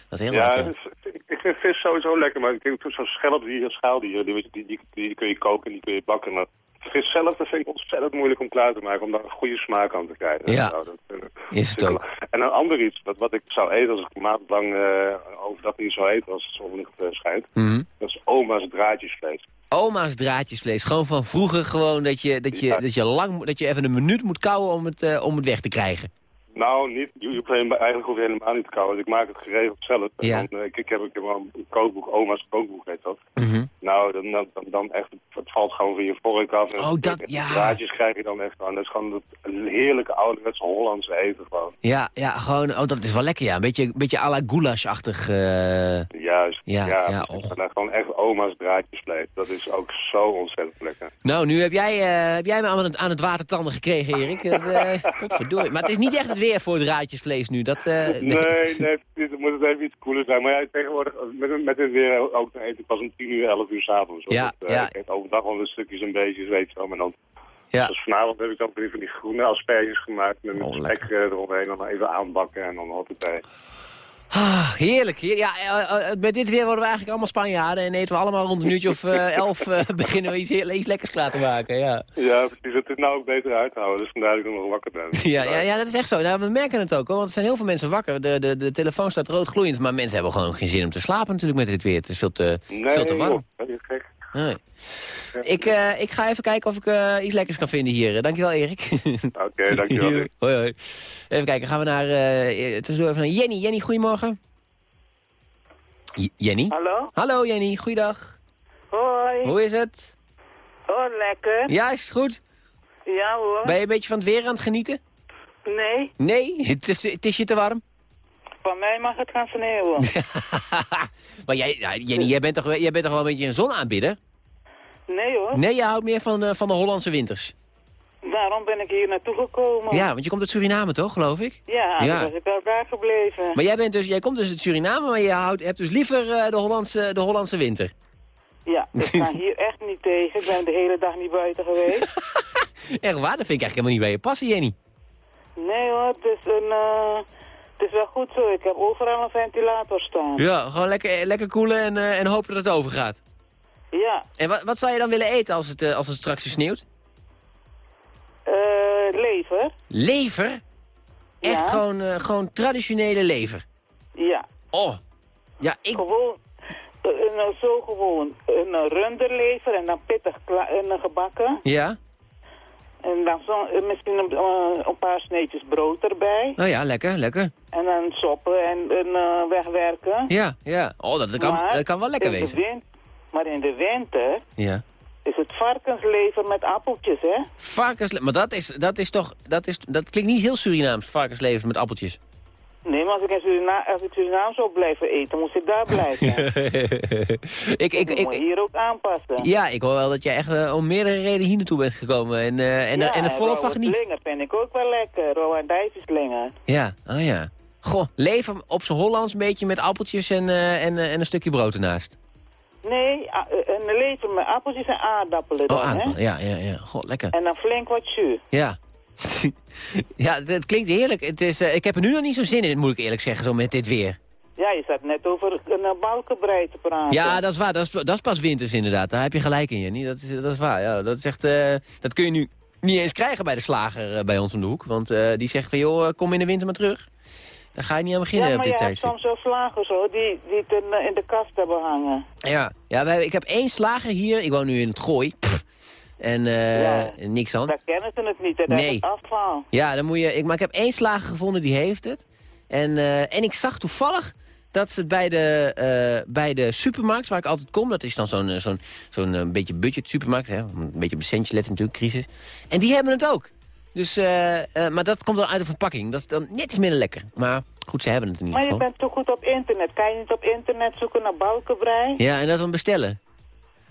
dat is heel Ja, lekker. ik, vind vis sowieso lekker, maar ik denk zo'n schelp die, schaal die, die, die, die, die kun je koken en die kun je bakken. Maar vis zelf, dat vind ik ontzettend moeilijk om klaar te maken. Om daar een goede smaak aan te krijgen. Ja. Nou, dat, eh, Is het ook. En een ander iets, wat, wat ik zou eten als ik een maand lang eh, overdag niet zou eten als het zonlicht eh, schijnt. Mhm. Dat is oma's draadjesvlees. Oma's draadjesvlees. Gewoon van vroeger gewoon dat je, dat je, dat je, lang, dat je even een minuut moet kauwen om het, om het weg te krijgen. Nou, niet, eigenlijk hoef je helemaal niet te kauwen. Dus ik maak het geregeld zelf. En. Dan, eh, ik, ik, heb, ik heb wel een kookboek, oma's kookboek heet dat. Mhm. Nou, dan, dan, dan, echt, het valt gewoon van je vork af. En Oh, dat- en ja. draadjes krijg je dan echt aan. Dat is gewoon het heerlijke ouderwetse Hollandse eten gewoon. Ja, ja, gewoon, oh, dat is wel lekker, ja. Een beetje, een beetje à la goulash-achtig. eh, Juist. Ja, ja, gewoon echt oma's draadjesvlees. Dat is ook zo ontzettend lekker. Nou, nu heb jij, eh, heb jij me aan het, aan het watertanden gekregen, Erik. Eh, godverdorie. Maar het is niet echt het weer voor draadjesvlees nu. Dat, eh, Nee, nee, dan moet het even iets koeler zijn. Maar ja, tegenwoordig, met, met dit weer ook, dan eet ik pas om 10 uur, 11 uur s'avonds. Ja, ja. ja. Ik eet overdag wel een stukjes en beetjes, weet je wel. Maar dan, Ja. dus vanavond heb ik dan die, van die groene asperges gemaakt. Met een spek eh, eromheen. En dan even aanbakken en dan hoppatee. Ah, heerlijk. heer- Ja, eh, eh, met dit weer worden we eigenlijk allemaal Spanjaarden. En eten we allemaal rond een uurtje of eh, elf eh, beginnen we iets, heel- iets lekkers klaar te maken. Ja. Ja, precies. Het is nou ook beter uit te houden. Dus vandaar dat ik nog wakker ben. Ja, ja, ja, dat is echt zo. Nou, we merken het ook, hoor, want er zijn heel veel mensen wakker. De, de, de telefoon staat rood gloeiend, maar mensen hebben gewoon geen zin om te slapen natuurlijk met dit weer. Het is veel te, Nee, veel te warm. joh, dat is gek. Nee. Ik, eh, ik ga even kijken of ik eh, iets lekkers kan vinden hier. Eh, Dankjewel, Erik. Oké, dankjewel. Dick. hoi, hoi. Even kijken, gaan we naar, tussendoor even naar Jenny. Jenny, goedemorgen. J- Jenny? Hallo? Hallo Jenny, goeiedag. Hoi. Hoe is het? Oh, lekker. Ja, is het goed? Ja hoor. Ben je een beetje van het weer aan het genieten? Nee, Nee, het is, het is je te warm. Van mij mag het gaan sneeuwen. Maar jij, ja, Jenny, jij bent, toch, jij bent toch wel een beetje een zonaanbidder? Nee hoor. Nee, je houdt meer van, eh, van de Hollandse winters. Daarom ben ik hier naartoe gekomen. Ja, want je komt uit Suriname toch, geloof ik? Ja, Ja. dan was ik wel daar gebleven. Maar jij, bent dus, jij komt dus uit Suriname, maar je houdt, hebt dus liever eh, de, Hollandse, de Hollandse winter. Ja, ik ga hier echt niet tegen. Ik ben de hele dag niet buiten geweest. Echt waar, dat vind ik eigenlijk helemaal niet bij je passen, Jenny. nee hoor, het is, een, eh, het is wel goed zo. Ik heb overal een ventilator staan. Ja, gewoon lekker, lekker koelen en, eh, en hopen dat het overgaat. Ja, En wat, wat zou je dan willen eten als het, eh, als het straks sneeuwt? eh, lever. Lever? Echt Ja. gewoon, eh, gewoon traditionele lever. Ja. Oh, ja, ik... Gewoon, een, zo gewoon, een runderlever en dan pittig en, gebakken. Ja? En dan zo, misschien een, eh, een paar sneetjes brood erbij. Oh ja, lekker, lekker. En dan soppen en, en eh, wegwerken. Ja, ja. Oh, dat, kan, Maar dat kan wel lekker wezen. maar in de winter Ja. is het varkenslever met appeltjes, hè? Varkensle maar dat is, dat is toch, dat, is, dat klinkt niet heel Surinaams, varkenslever met appeltjes. Als ik in Surina als ik Surinaam zou blijven eten, moest ik daar blijven. ik, ik, ik, moet hier ook aanpassen. ja, ik hoor wel dat jij echt eh, om meerdere redenen hier naartoe bent gekomen en, eh en, ja, en volop van rauwe geniet. slinger vind ik ook wel lekker. Rauwe dijvenslingen. Ja, oh ja. Goh, lever op zijn Hollands een beetje met appeltjes en, eh, en, en een stukje brood ernaast. Nee, een lever met appeltjes en aardappelen dan, Oh, aardappel. hè? Ja, ja, ja. Goh, lekker. En dan flink wat jus. Ja. Ja, het, het klinkt heerlijk. Het is, eh, ik heb er nu nog niet zo zin in, moet ik eerlijk zeggen, zo met dit weer. Ja, je zat net over een uh, balkenbrei te praten. Ja, dat is waar. Dat is, dat is pas winters inderdaad. Daar heb je gelijk in, Jenny. Dat is, dat is waar. Ja, dat, is echt, eh, dat kun je nu niet eens krijgen bij de slager bij ons om de hoek. Want die zegt van, joh, kom in de winter maar terug. Daar ga je niet aan beginnen ja, op maar dit je hebt tijdstip. soms wel slagers hoor, die, die het in, in de kast hebben hangen. Ja, ja wij, ik heb één slager hier. Ik woon nu in het Gooi. Pff. En eh, Ja. niks aan. Daar kennen ze het niet, hè? dat Nee. is het afval. Ja, dan moet je, ik, maar ik heb één slager gevonden, die heeft het. En, eh, en ik zag toevallig dat ze het bij de, eh, bij de supermarkt, waar ik altijd kom... dat is dan zo'n zo'n zo'n beetje budget supermarkt, hè, een beetje op letten natuurlijk, crisis. En die hebben het ook. Dus, maar dat komt dan uit de verpakking. Dat is dan net iets minder lekker. Maar goed, ze hebben het in ieder Maar je bent toch goed op internet. Kan je niet op internet zoeken naar balkenbrei? Ja, en dat dan bestellen.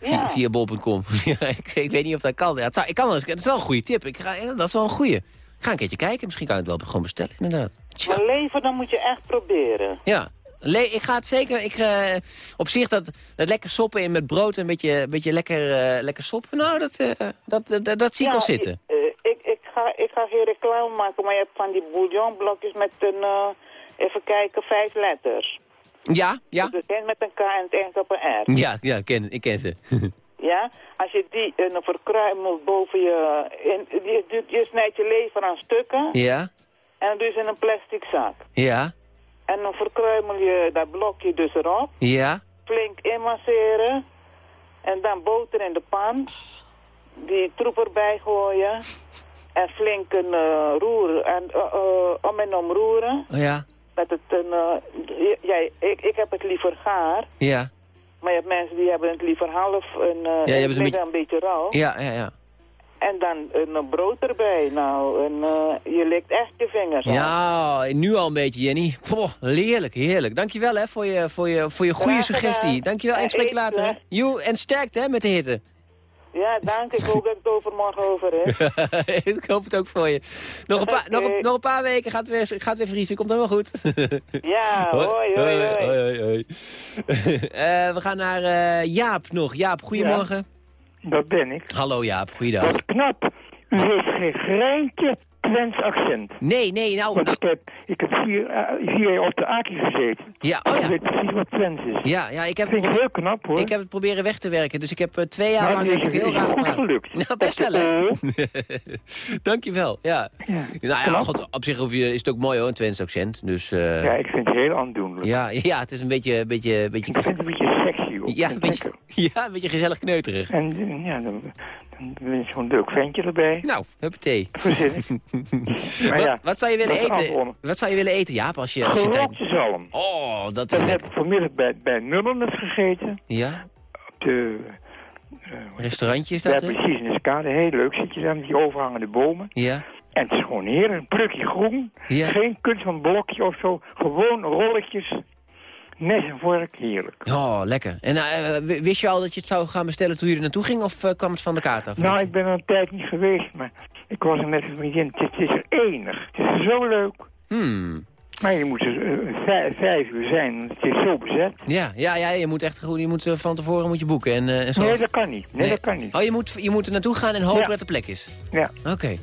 Via, via bol.com. ik, ik weet niet of dat kan. Ja, het, zou, ik kan wel eens, het is wel een goede tip. Ik ga, dat is wel een goede. Ik ga een keertje kijken. Misschien kan ik het wel gewoon bestellen, inderdaad. Maar leven, dan moet je echt proberen. Ja, Le ik ga het zeker. Ik, eh, op zich dat, dat lekker soppen in met brood en een beetje, beetje lekker, eh, lekker soppen. Nou, dat, eh, dat, dat, dat zie ik Ja, al zitten. eh, ik, ik, ga, ik ga geen reclame maken, maar je hebt van die bouillonblokjes met een, even kijken, vijf letters. Ja, ja. Het begint met een K en het eindigt op een R. Ja, ja ik, ken, ik ken ze. Ja, als je die uh, verkruimelt boven je... In, je, je, je snijdt je lever aan stukken. Ja, En dan doe je ze in een plastic zak. ja, En dan verkruimel je dat blokje dus erop. ja. Flink inmasseren. En dan boter in de pan. Die troep erbij gooien. En flink een eh, roeren. En eh, om en om roeren. Ja, Dat het een... eh, jij, ik, ik heb het liever gaar. ja, Maar je hebt mensen die hebben het liever half en uh, Ja, je hebt het een beetje rauw. ja, ja, ja. En dan een eh, brood erbij. Nou, en eh, je likt echt je vingers. Ja, nu al een beetje, Jenny. Poh, heerlijk, heerlijk. Dankjewel hè, voor je, voor je, voor je goede Graag gedaan. suggestie. Dankjewel, en ik spreek je later. Hè. Joe, en sterkte hè, met de hitte. Ja, dank. Ik hoop dat het overmorgen over is. ik hoop het ook voor je. Nog een, paar, nog, nog een paar weken gaat het weer, gaat het weer vriezen. Komt helemaal goed. Ja, hoi, hoi, hoi. hoi, hoi. Eh, we gaan naar eh, Jaap nog. Jaap, goedemorgen. Dat ben ik. Hallo Jaap, goeiedag. Wat knap. U heeft geen greintje Twents accent. Nee, nee, nou... Want ik heb, ik heb vier, eh, vier jaar op de Aki gezeten. Ja, oh Ik ja. weet precies wat Twents is. Ja, ja, ik heb, Vind ik heel knap hoor. ik heb het proberen weg te werken. Dus ik heb eh, twee jaar Maar lang het heb ik heel raar goed gelukt. Nou, best wel hè. Dankjewel, ja. Nou ja, god, op zich hoef je, is het ook mooi hoor, een Twents accent. Dus, eh, Ja, ik vind het heel aandoenlijk. ja, ja, het is een beetje... beetje, beetje Ik vind het een beetje sexy ja, een beetje, ja, een beetje gezellig kneuterig. En eh, ja, dan, dan ben je zo'n leuk ventje erbij. Nou, huppatee. Maar wat, ja, wat zou je willen eten? Wat zou je willen eten, Jaap, als je, als je tijd... Zalm. Oh, dat is Dat heb ik vanmiddag bij, bij gegeten. Ja? Op de... Restaurantje is Ja, dat, hè? precies, in de skade. Heel leuk. Zit je daar met die overhangende bomen. Ja. En het is gewoon heerlijk. Een plukje groen. Ja. Geen kunst van blokje of zo. Gewoon rolletjes. Mes en vork. Heerlijk. Oh, lekker. En eh, wist je al dat je het zou gaan bestellen toen je er naartoe ging? Of eh, kwam het van de kaart af? Nou, ik ben er een tijd niet geweest. Maar ik was er met een vriendin. Het, het is er enig. Het is zo leuk. Hmm. Maar je moet er eh, vijf, vijf uur zijn. Want het is zo bezet. Ja, ja, ja, je moet echt goed, je moet van tevoren moet je boeken en, en zo. Nee, dat kan niet. Nee, dat kan niet. Oh, je moet, je moet er naartoe gaan en hopen Ja. dat er plek is. Ja. Oké.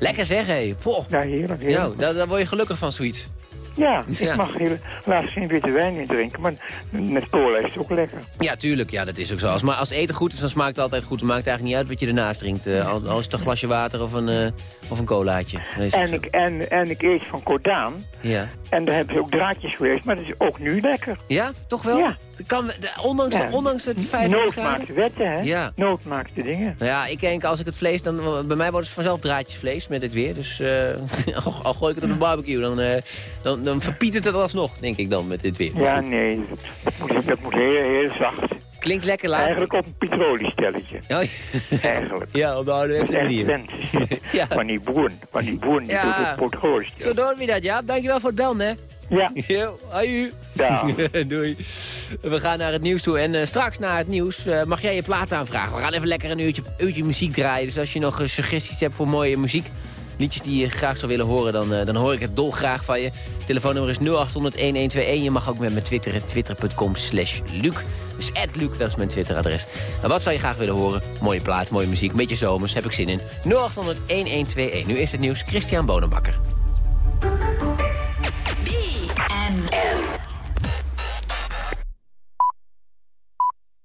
Lekker zeg, hé. Poh. Ja, heerlijk. heerlijk. Nou, daar, daar word je gelukkig van, zoiets. Ja, Ja. ik mag heel, laatst geen witte wijn meer drinken. Maar met cola is het ook lekker. Ja, tuurlijk. Ja, dat is ook zo. Als, maar als eten goed is, dan smaakt het altijd goed. Het maakt eigenlijk niet uit wat je ernaast drinkt. Eh, al, al is het een glasje water of een, eh, of een colaatje. En ik, en, en ik eet van Cordaan. Ja. En daar hebben ze ook draadjes geweest. Maar dat is ook nu lekker. Ja, toch wel? Ja. Het Kan, de- ondanks, Ja. ondanks het 50 Nood graden? maakt wetten, hè? Ja. Nood maakt de dingen. Nou ja, ik denk als ik het vlees, dan, bij mij wordt het vanzelf draadjesvlees met dit weer. Dus eh, al, al gooi ik het op de barbecue, dan, eh, dan, dan verpietert het alsnog, denk ik dan, met dit weer. Ja, nee. Dat moet, dat moet heel, heel zacht. Klinkt lekker laat. Eigenlijk op een petroliestelletje. Oh, Eigenlijk. ja, op de Echt manier. Ja. Van die boeren. Van die boeren die Ja. doen het petroliestelletje. Zo doen we dat, ja. Dankjewel voor het bellen, hè. Ja. Yo, aju. Dag. Doei. We gaan naar het nieuws toe. En eh, straks na het nieuws eh, mag jij je plaat aanvragen. We gaan even lekker een uurtje, uurtje muziek draaien. Dus als je nog eh, suggesties hebt voor mooie muziek... liedjes die je graag zou willen horen, dan, dan hoor ik het dolgraag van je. Telefoonnummer is 0800-1121. Je mag ook met me twitteren. Twitter.com slash Luc. Dus Luc, dat is mijn Twitteradres. En wat zou je graag willen horen? Mooie plaat, mooie muziek, een beetje zomers, heb ik zin in. 0800-1121. Nu is het nieuws, Christian Bonenbakker. N. N.